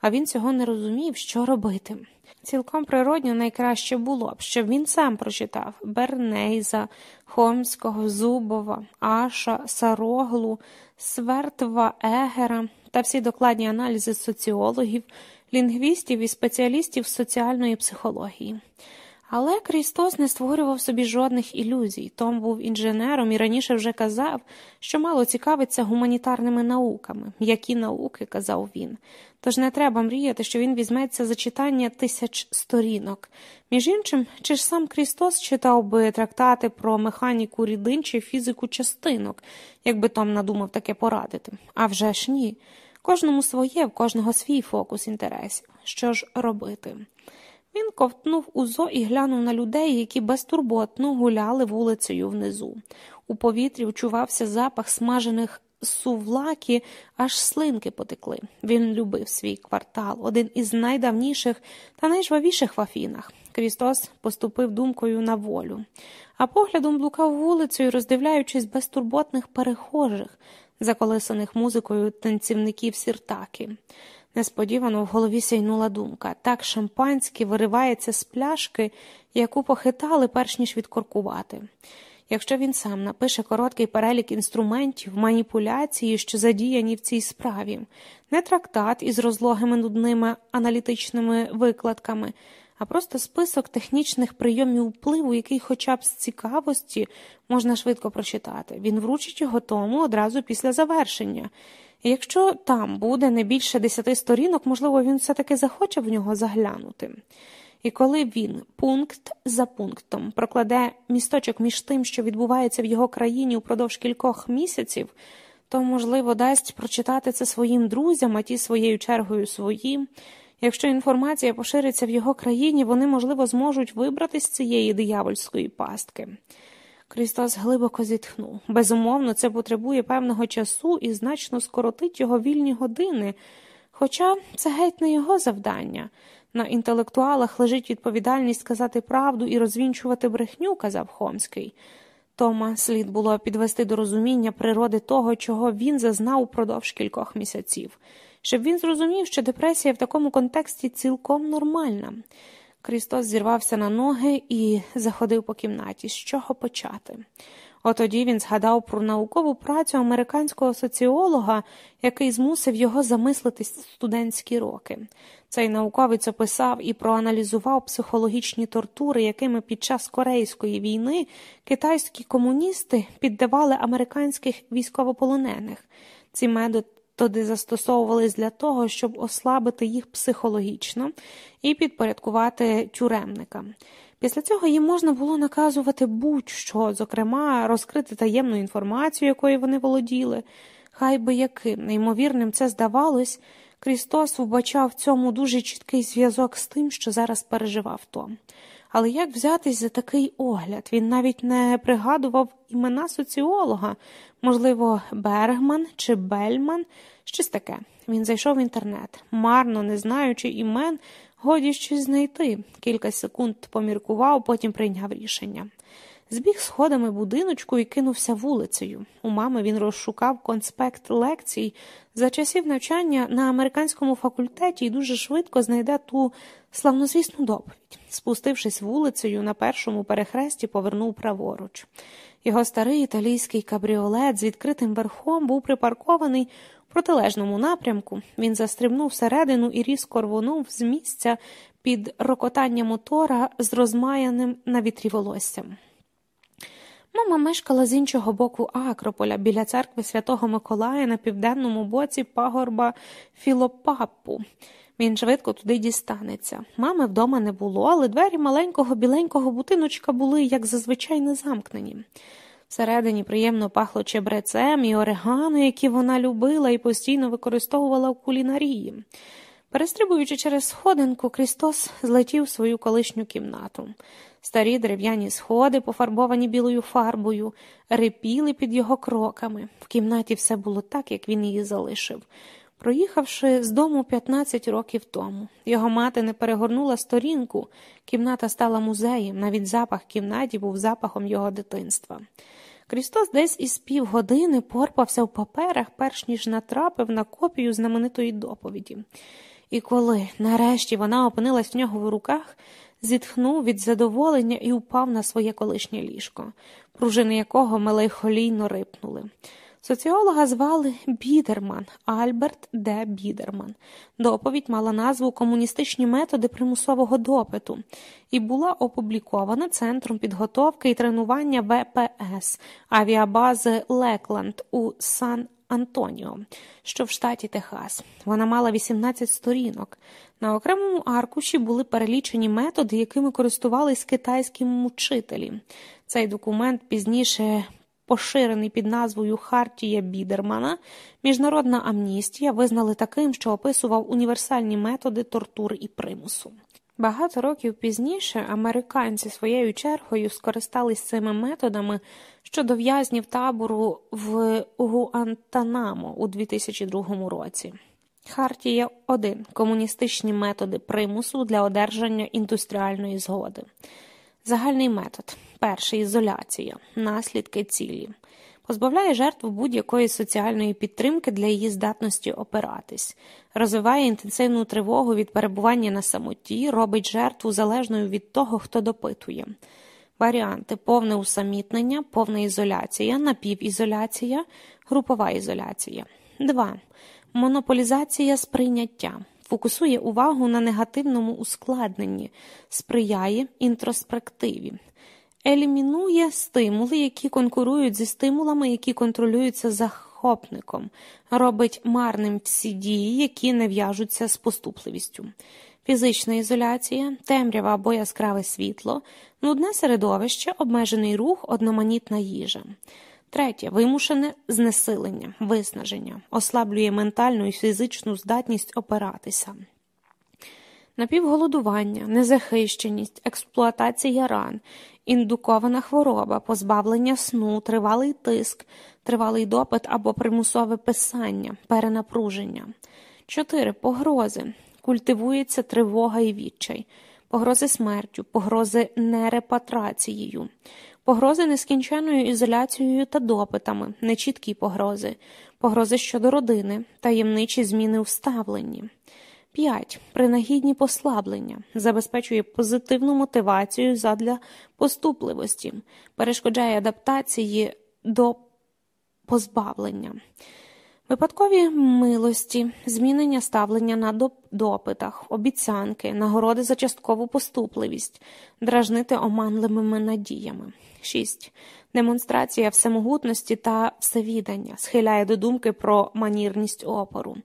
а він цього не розумів, що робити. Цілком природньо найкраще було б, щоб він сам прочитав Бернейза, Хомського, Зубова, Аша, Сароглу, Свертва, Егера та всі докладні аналізи соціологів, лінгвістів і спеціалістів соціальної психології. Але Крістос не створював собі жодних ілюзій. Том був інженером і раніше вже казав, що мало цікавиться гуманітарними науками. Які науки, казав він. Тож не треба мріяти, що він візьметься за читання тисяч сторінок. Між іншим, чи ж сам Крістос читав би трактати про механіку рідин чи фізику частинок, якби Том надумав таке порадити. А вже ж ні. Кожному своє, в кожного свій фокус інтересів. Що ж робити? Він ковтнув узо і глянув на людей, які безтурботно гуляли вулицею внизу. У повітрі вчувався запах смажених сувлаки, аж слинки потекли. Він любив свій квартал, один із найдавніших та найжвавіших в Афінах. Крістос поступив думкою на волю, а поглядом блукав вулицею, роздивляючись безтурботних перехожих. заколисаних музикою танцівників сіртаки. Несподівано в голові сяйнула думка так шампанське виривається з пляшки, яку похитали, перш ніж відкоркувати. Якщо він сам напише короткий перелік інструментів, маніпуляції, що задіяні в цій справі, не трактат із розлогими нудними аналітичними викладками, а просто список технічних прийомів впливу, який, хоча б з цікавості, можна швидко прочитати. Він вручить його тому одразу після завершення. Якщо там буде не більше десяти сторінок, можливо, він все-таки захоче в нього заглянути. І коли він пункт за пунктом прокладе місточок між тим, що відбувається в його країні упродовж кількох місяців, то, можливо, дасть прочитати це своїм друзям, а ті своєю чергою своїм. Якщо інформація пошириться в його країні, вони, можливо, зможуть вибрати з цієї диявольської пастки. Крістос глибоко зітхнув. Безумовно, це потребує певного часу і значно скоротить його вільні години, хоча це геть не його завдання. На інтелектуалах лежить відповідальність сказати правду і розвінчувати брехню, казав Хомський. Тома слід було підвести до розуміння природи того, чого він зазнав упродовж кількох місяців, щоб він зрозумів, що депресія в такому контексті цілком нормальна. Крістос зірвався на ноги і заходив по кімнаті. З чого почати? Отоді він згадав про наукову працю американського соціолога, який змусив його замислитись студентські роки. Цей науковець описав і проаналізував психологічні тортури, якими під час Корейської війни китайські комуністи піддавали американських військовополонених. Ці методи застосовувались для того, щоб ослабити їх психологічно і підпорядкувати тюремникам. Після цього їм можна було наказувати будь-що, зокрема, розкрити таємну інформацію, якою вони володіли. Хай би яким неймовірним це здавалось, Крістос вбачав в цьому дуже чіткий зв'язок з тим, що зараз переживав Том. Але як взятись за такий огляд? Він навіть не пригадував імена соціолога, можливо, Бергман чи Бельман, щось таке. Він зайшов в інтернет, марно не знаючи імен, годі щось знайти. Кілька секунд поміркував, потім прийняв рішення. Збіг сходами будиночку і кинувся вулицею. У мами він розшукав конспект лекцій за часів навчання на американському факультеті і дуже швидко знайде ту славнозвісну доповідь. Спустившись вулицею, на першому перехресті повернув праворуч. Його старий італійський кабріолет з відкритим верхом був припаркований в протилежному напрямку. Він застрибнув всередину і різко рвонув з місця під рокотання мотора з розмаяним на вітрі волоссям. Мама мешкала з іншого боку Акрополя біля церкви Святого Миколая на південному боці пагорба Філопапу. Він швидко туди дістанеться. Мами вдома не було, але двері маленького біленького будиночка були, як зазвичай, не замкнені. Всередині приємно пахло чебрецем і орегано, які вона любила і постійно використовувала в кулінарії. Перестрибуючи через сходинку, Крістос злетів в свою колишню кімнату. Старі дерев'яні сходи, пофарбовані білою фарбою, рипіли під його кроками. В кімнаті все було так, як він її залишив. Проїхавши з дому 15 років тому, його мати не перегорнула сторінку, кімната стала музеєм, навіть запах кімнаті був запахом його дитинства. Крістос десь із півгодини порпався в паперах, перш ніж натрапив на копію знаменитої доповіді. І коли, нарешті, вона опинилась в нього в руках, зітхнув від задоволення і упав на своє колишнє ліжко, пружини якого мелейхолійно рипнули. Соціолога звали Бідерман, Альберт Д. Бідерман. Доповідь мала назву Комуністичні методи примусового допиту і була опублікована Центром підготовки і тренування ВПС авіабази Лекланд у Сан Антоніо, що в штаті Техас. Вона мала 18 сторінок. На окремому аркуші були перелічені методи, якими користувались китайські мучителі. Цей документ пізніше. Поширений під назвою Хартія Бідермана, міжнародна амністія визнали таким, що описував універсальні методи тортур і примусу. Багато років пізніше американці своєю чергою скористались цими методами щодо в'язнів табору в Гуантанамо у 2002 році. Хартія 1. комуністичні методи примусу для одержання індустріальної згоди. Загальний метод. Перший ізоляція, наслідки цілі. позбавляє жертву будь-якої соціальної підтримки для її здатності опиратись, розвиває інтенсивну тривогу від перебування на самоті, робить жертву залежною від того, хто допитує. Варіанти повне усамітнення, повна ізоляція, напівізоляція, групова ізоляція. 2. Монополізація сприйняття. Фокусує увагу на негативному ускладненні, сприяє інтроспективі, елімінує стимули, які конкурують зі стимулами, які контролюються захопником, робить марним всі дії, які не в'яжуться з поступливістю. Фізична ізоляція, темрява або яскраве світло, нудне середовище, обмежений рух, одноманітна їжа. Третє вимушене знесилення, виснаження, ослаблює ментальну і фізичну здатність опиратися. Напівголодування, незахищеність, експлуатація ран, індукована хвороба, позбавлення сну, тривалий тиск, тривалий допит або примусове писання, перенапруження. 4. Погрози. Культивується тривога і відчай, погрози смертю, погрози нерепатрацією, погрози нескінченною ізоляцією та допитами, нечіткі погрози, погрози щодо родини, таємничі зміни в ставленні. 5. Принагідні послаблення забезпечує позитивну мотивацію задля поступливості, перешкоджає адаптації до позбавлення. Випадкові милості, змінення ставлення на допитах, обіцянки, нагороди за часткову поступливість, дражнити оманливими надіями. 6. Демонстрація всемогутності та всевідання схиляє до думки про манірність опору.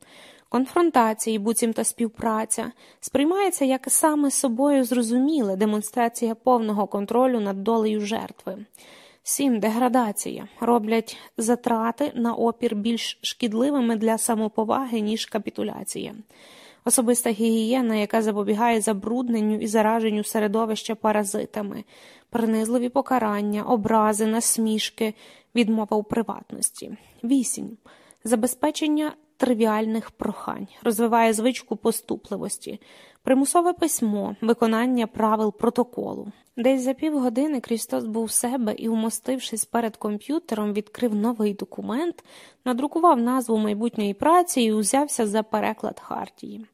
Конфронтації, буцімто співпраця сприймається як саме собою зрозуміле демонстрація повного контролю над долею жертви. 7. Деградація роблять затрати на опір більш шкідливими для самоповаги, ніж капітуляція. Особиста гігієна, яка запобігає забрудненню і зараженню середовища паразитами, принизливі покарання, образи, насмішки, відмова у приватності. 8. Забезпечення тривіальних прохань, розвиває звичку поступливості, примусове письмо, виконання правил протоколу. Десь за півгодини Крістос був в себе і, умостившись перед комп'ютером, відкрив новий документ, надрукував назву майбутньої праці і узявся за переклад Хартії.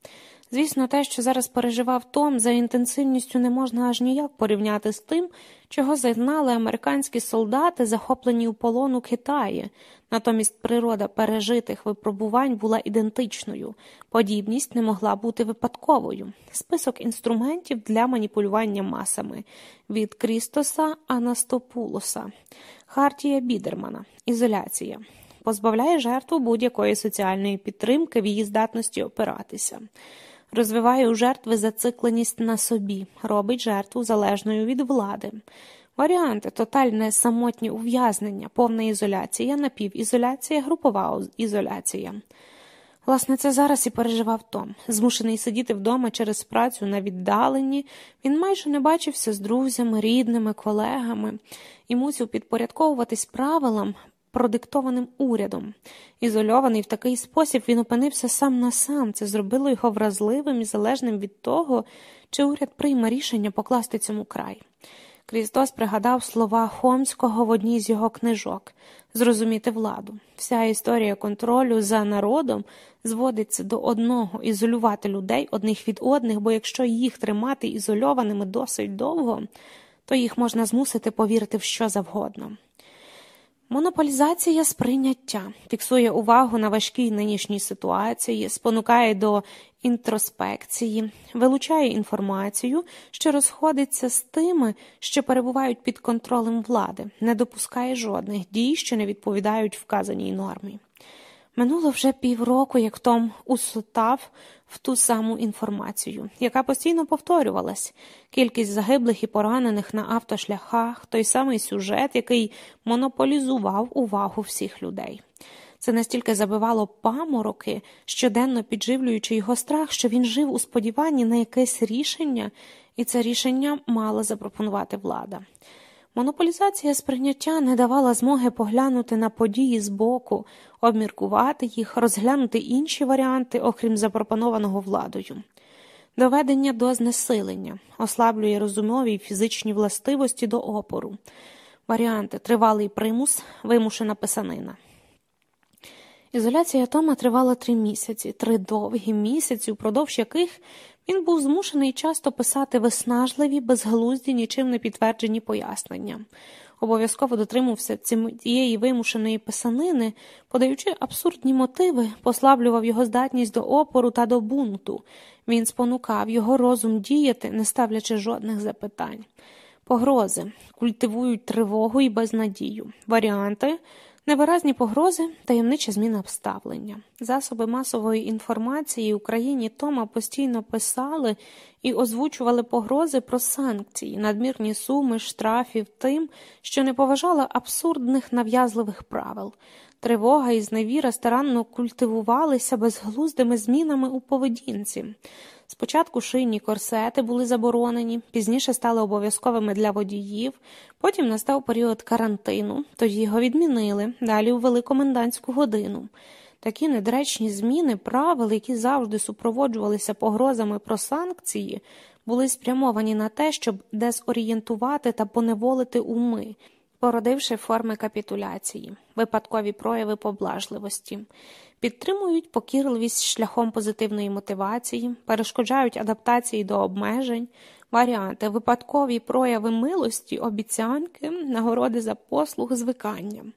Звісно, те, що зараз переживав Том, за інтенсивністю не можна аж ніяк порівняти з тим, чого зазнали американські солдати, захоплені у полон у Китаї. Натомість природа пережитих випробувань була ідентичною, подібність не могла бути випадковою. Список інструментів для маніпулювання масами від Крістоса Анастопулоса, Хартія Бідермана, ізоляція. Позбавляє жертву будь-якої соціальної підтримки в її здатності опиратися розвиває у жертви зацикленість на собі, робить жертву залежною від влади. Варіанти тотальне самотнє ув'язнення, повна ізоляція, напівізоляція, групова ізоляція. Власне, це зараз і переживав Том. Змушений сидіти вдома через працю на віддаленні, він майже не бачився з друзями, рідними, колегами і мусив підпорядковуватись правилам, продиктованим урядом. Ізольований в такий спосіб він опинився сам на сам. Це зробило його вразливим і залежним від того, чи уряд прийме рішення покласти цьому край. Крістос пригадав слова Хомського в одній з його книжок зрозуміти владу. Вся історія контролю за народом зводиться до одного ізолювати людей одних від одних, бо якщо їх тримати ізольованими досить довго, то їх можна змусити повірити в що завгодно. Монополізація сприйняття фіксує увагу на важкій нинішній ситуації, спонукає до інтроспекції, вилучає інформацію, що розходиться з тими, що перебувають під контролем влади, не допускає жодних дій, що не відповідають вказаній нормі. Минуло вже півроку, як Том усутав в ту саму інформацію, яка постійно повторювалась кількість загиблих і поранених на автошляхах, той самий сюжет, який монополізував увагу всіх людей. Це настільки забивало памороки, щоденно підживлюючи його страх, що він жив у сподіванні на якесь рішення, і це рішення мала запропонувати влада. Монополізація сприйняття не давала змоги поглянути на події збоку, обміркувати їх, розглянути інші варіанти, окрім запропонованого владою. Доведення до знесилення, ослаблює розумові й фізичні властивості до опору. Варіанти тривалий примус, вимушена писанина. Ізоляція Тома тривала три місяці, три довгі місяці, упродовж яких він був змушений часто писати виснажливі, безглузді, нічим не підтверджені пояснення. Обов'язково дотримувався цієї вимушеної писанини, подаючи абсурдні мотиви, послаблював його здатність до опору та до бунту. Він спонукав його розум діяти, не ставлячи жодних запитань. Погрози культивують тривогу і безнадію. Варіанти Невиразні погрози, таємнича зміна обставлення. Засоби масової інформації Україні Тома постійно писали і озвучували погрози про санкції, надмірні суми, штрафів тим, що не поважала абсурдних нав'язливих правил. Тривога і зневіра старанно культивувалися безглуздими змінами у поведінці. Спочатку шийні корсети були заборонені, пізніше стали обов'язковими для водіїв, потім настав період карантину, тоді його відмінили, далі ввели комендантську годину. Такі недречні зміни правил, які завжди супроводжувалися погрозами про санкції, були спрямовані на те, щоб дезорієнтувати та поневолити уми, породивши форми капітуляції, випадкові прояви поблажливості підтримують покірливість шляхом позитивної мотивації, перешкоджають адаптації до обмежень, варіанти, випадкові прояви милості, обіцянки, нагороди за послуг звиканням.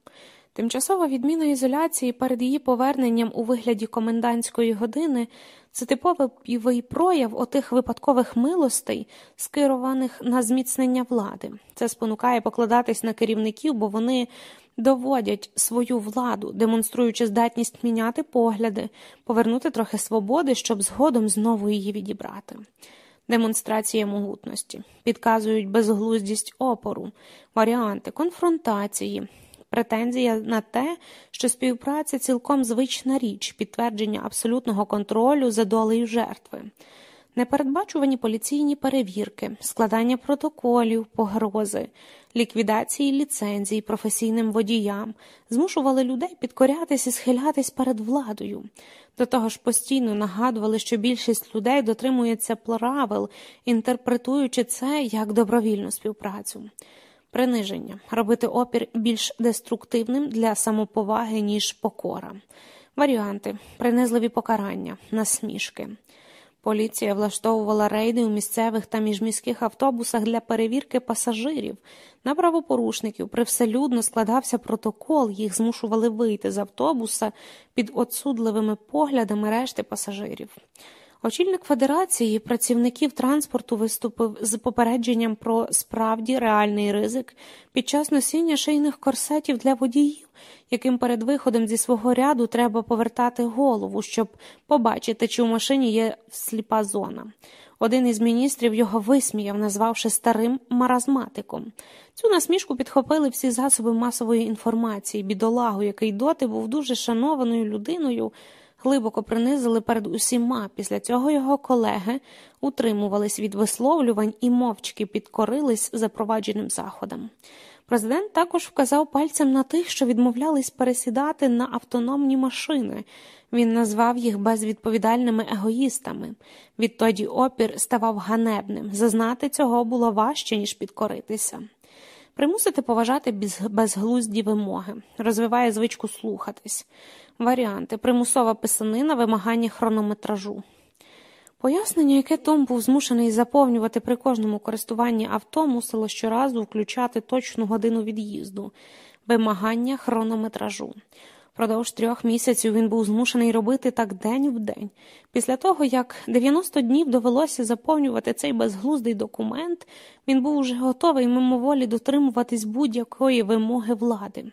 Тимчасова відміна ізоляції перед її поверненням у вигляді комендантської години це типовий прояв отих випадкових милостей, скерованих на зміцнення влади. Це спонукає покладатись на керівників, бо вони доводять свою владу, демонструючи здатність міняти погляди, повернути трохи свободи, щоб згодом знову її відібрати. Демонстрація могутності, підказують безглуздість опору, варіанти конфронтації, претензія на те, що співпраця цілком звична річ, підтвердження абсолютного контролю за долею жертви непередбачувані поліційні перевірки, складання протоколів, погрози, ліквідації ліцензій професійним водіям, змушували людей підкорятись і схилятись перед владою. До того ж постійно нагадували, що більшість людей дотримується правил, інтерпретуючи це як добровільну співпрацю. Приниження робити опір більш деструктивним для самоповаги, ніж покора. Варіанти принизливі покарання, насмішки. Поліція влаштовувала рейди у місцевих та міжміських автобусах для перевірки пасажирів. На правопорушників привселюдно складався протокол, їх змушували вийти з автобуса під отсудливими поглядами решти пасажирів. Очільник федерації працівників транспорту виступив з попередженням про справді реальний ризик під час носіння шийних корсетів для водіїв, яким перед виходом зі свого ряду треба повертати голову, щоб побачити, чи в машині є сліпа зона. Один із міністрів його висміяв, назвавши старим маразматиком. Цю насмішку підхопили всі засоби масової інформації, бідолагу, який доти був дуже шанованою людиною глибоко принизили перед усіма. Після цього його колеги утримувались від висловлювань і мовчки підкорились запровадженим заходам. Президент також вказав пальцем на тих, що відмовлялись пересідати на автономні машини. Він назвав їх безвідповідальними егоїстами. Відтоді опір ставав ганебним. Зазнати цього було важче, ніж підкоритися. Примусити поважати безглузді вимоги, розвиває звичку слухатись. Варіанти примусова писанина, вимагання хронометражу. Пояснення, яке Том був змушений заповнювати при кожному користуванні авто, мусило щоразу включати точну годину від'їзду, вимагання хронометражу. Продовж трьох місяців він був змушений робити так день в день. Після того, як 90 днів довелося заповнювати цей безглуздий документ, він був уже готовий мимоволі дотримуватись будь-якої вимоги влади.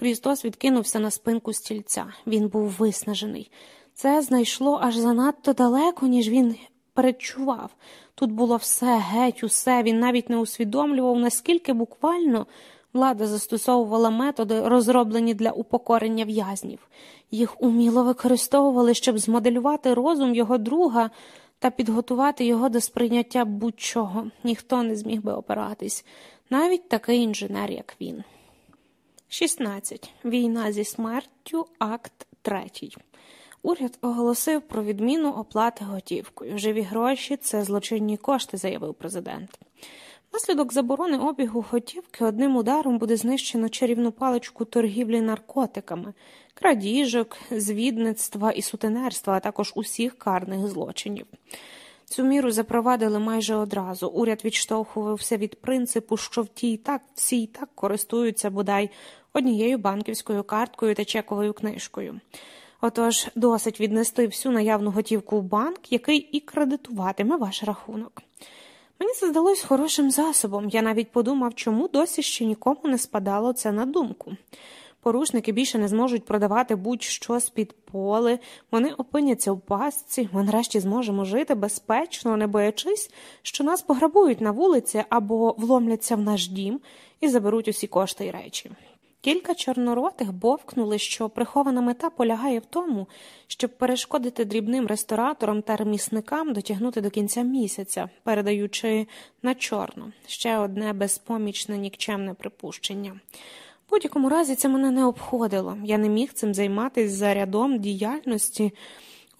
Крістос відкинувся на спинку стільця. Він був виснажений. Це знайшло аж занадто далеко, ніж він передчував. Тут було все, геть, усе. Він навіть не усвідомлював, наскільки буквально влада застосовувала методи, розроблені для упокорення в'язнів. Їх уміло використовували, щоб змоделювати розум його друга та підготувати його до сприйняття будь-чого. Ніхто не зміг би опиратись, навіть такий інженер, як він. 16. Війна зі смертю, акт 3. Уряд оголосив про відміну оплати готівкою. Живі гроші це злочинні кошти, заявив президент. Наслідок заборони обігу готівки одним ударом буде знищено чарівну паличку торгівлі наркотиками, крадіжок, звідництва і сутенерства, а також усіх карних злочинів. Цю міру запровадили майже одразу. Уряд відштовхувався від принципу, що в тій так всі й так користуються бодай однією банківською карткою та чековою книжкою. Отож, досить віднести всю наявну готівку в банк, який і кредитуватиме ваш рахунок. Мені це здалось хорошим засобом. Я навіть подумав, чому досі ще нікому не спадало це на думку. Порушники більше не зможуть продавати будь-що з-під поли, вони опиняться в пастці, ми нарешті зможемо жити безпечно, не боячись, що нас пограбують на вулиці або вломляться в наш дім і заберуть усі кошти й речі. Кілька чорноротих бовкнули, що прихована мета полягає в тому, щоб перешкодити дрібним рестораторам та ремісникам дотягнути до кінця місяця, передаючи на чорно ще одне безпомічне нікчемне припущення. В будь-якому разі це мене не обходило, я не міг цим займатися за рядом діяльності.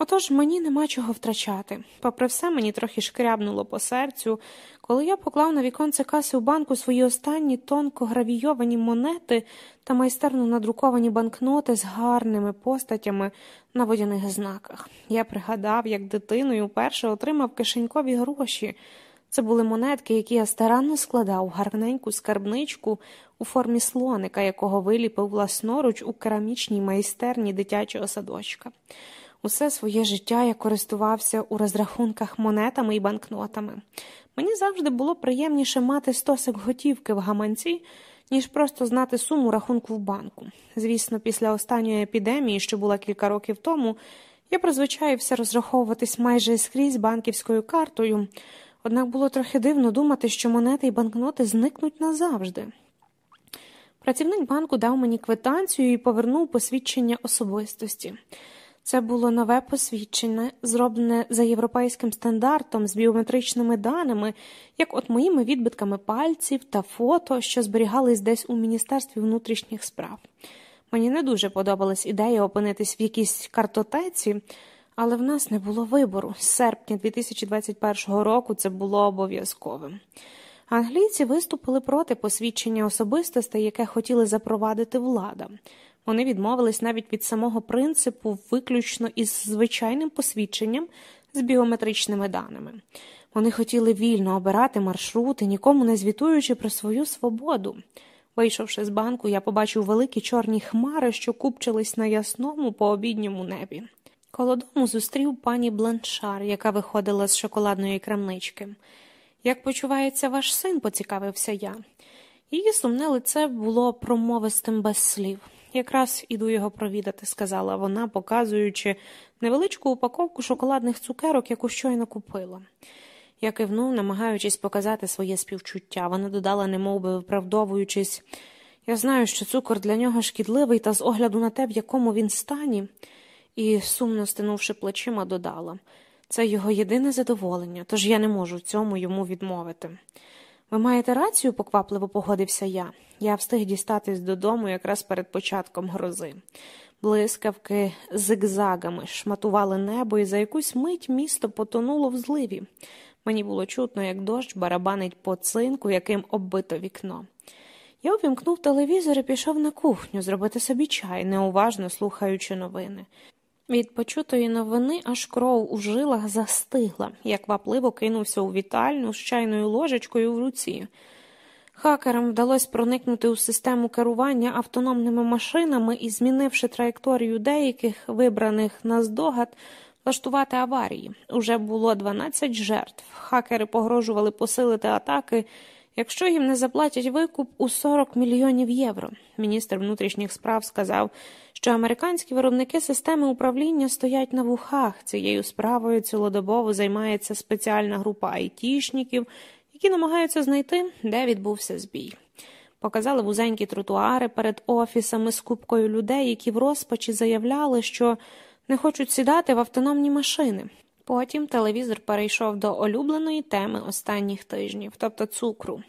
Отож мені нема чого втрачати. Попри все, мені трохи шкрябнуло по серцю, коли я поклав на віконце каси у банку свої останні тонко гравійовані монети та майстерно надруковані банкноти з гарними постатями на водяних знаках. Я пригадав, як дитиною вперше отримав кишенькові гроші. Це були монетки, які я старанно складав у гарненьку скарбничку у формі слоника, якого виліпив власноруч у керамічній майстерні дитячого садочка. Усе своє життя я користувався у розрахунках монетами і банкнотами. Мені завжди було приємніше мати стосик готівки в гаманці, ніж просто знати суму рахунку в банку. Звісно, після останньої епідемії, що була кілька років тому, я призвичаївся розраховуватись майже скрізь банківською картою, однак було трохи дивно думати, що монети і банкноти зникнуть назавжди. Працівник банку дав мені квитанцію і повернув посвідчення особистості. Це було нове посвідчення, зроблене за європейським стандартом з біометричними даними, як от моїми відбитками пальців та фото, що зберігались десь у Міністерстві внутрішніх справ. Мені не дуже подобалась ідея опинитись в якійсь картотеці, але в нас не було вибору. З серпня 2021 року це було обов'язковим. Англійці виступили проти посвідчення особистостей, яке хотіли запровадити влада. Вони відмовились навіть від самого принципу, виключно із звичайним посвідченням з біометричними даними. Вони хотіли вільно обирати маршрути, нікому не звітуючи про свою свободу. Вийшовши з банку, я побачив великі чорні хмари, що купчились на ясному пообідньому небі. Коло дому зустрів пані Бланшар, яка виходила з шоколадної крамнички. Як почувається ваш син? поцікавився я. Її сумне лице було промовистим без слів. Якраз іду його провідати, сказала вона, показуючи невеличку упаковку шоколадних цукерок, яку щойно купила. Я кивнув, намагаючись показати своє співчуття. Вона додала, немовби виправдовуючись, я знаю, що цукор для нього шкідливий, та з огляду на те, в якому він стані, і, сумно стинувши плечима, додала це його єдине задоволення, тож я не можу цьому йому відмовити. Ви маєте рацію, поквапливо погодився я. Я встиг дістатись додому якраз перед початком грози. Блискавки зигзагами шматували небо, і за якусь мить місто потонуло в зливі. Мені було чутно, як дощ барабанить по цинку, яким оббито вікно. Я увімкнув телевізор і пішов на кухню зробити собі чай, неуважно слухаючи новини. Від почутої новини аж кров у жилах застигла, як вапливо кинувся у вітальню з чайною ложечкою в руці. Хакерам вдалося проникнути у систему керування автономними машинами і, змінивши траєкторію деяких вибраних на здогад, влаштувати аварії. Уже було 12 жертв. Хакери погрожували посилити атаки, якщо їм не заплатять викуп у 40 мільйонів євро. Міністр внутрішніх справ сказав, що американські виробники системи управління стоять на вухах. Цією справою цілодобово займається спеціальна група айтішників, які намагаються знайти, де відбувся збій. Показали вузенькі тротуари перед офісами з купкою людей, які в розпачі заявляли, що не хочуть сідати в автономні машини. Потім телевізор перейшов до улюбленої теми останніх тижнів, тобто цукру.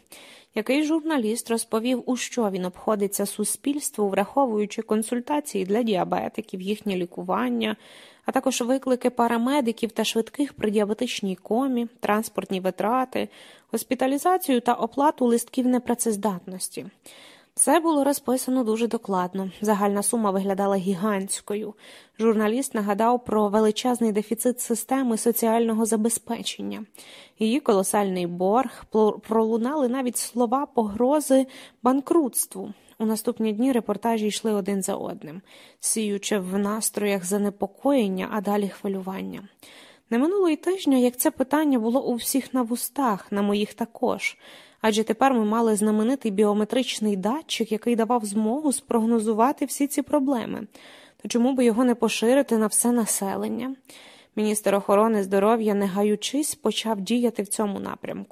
Який журналіст розповів, у що він обходиться суспільству, враховуючи консультації для діабетиків, їхнє лікування, а також виклики парамедиків та швидких при діабетичній комі, транспортні витрати, госпіталізацію та оплату листків непрацездатності. Все було розписано дуже докладно. Загальна сума виглядала гігантською. Журналіст нагадав про величезний дефіцит системи соціального забезпечення. Її колосальний борг пролунали навіть слова погрози банкрутству. У наступні дні репортажі йшли один за одним, сіючи в настроях занепокоєння, а далі хвилювання. Не минуло й тижня, як це питання було у всіх на вустах, на моїх також. Адже тепер ми мали знаменитий біометричний датчик, який давав змогу спрогнозувати всі ці проблеми. То чому би його не поширити на все населення? Міністр охорони здоров'я, не гаючись, почав діяти в цьому напрямку.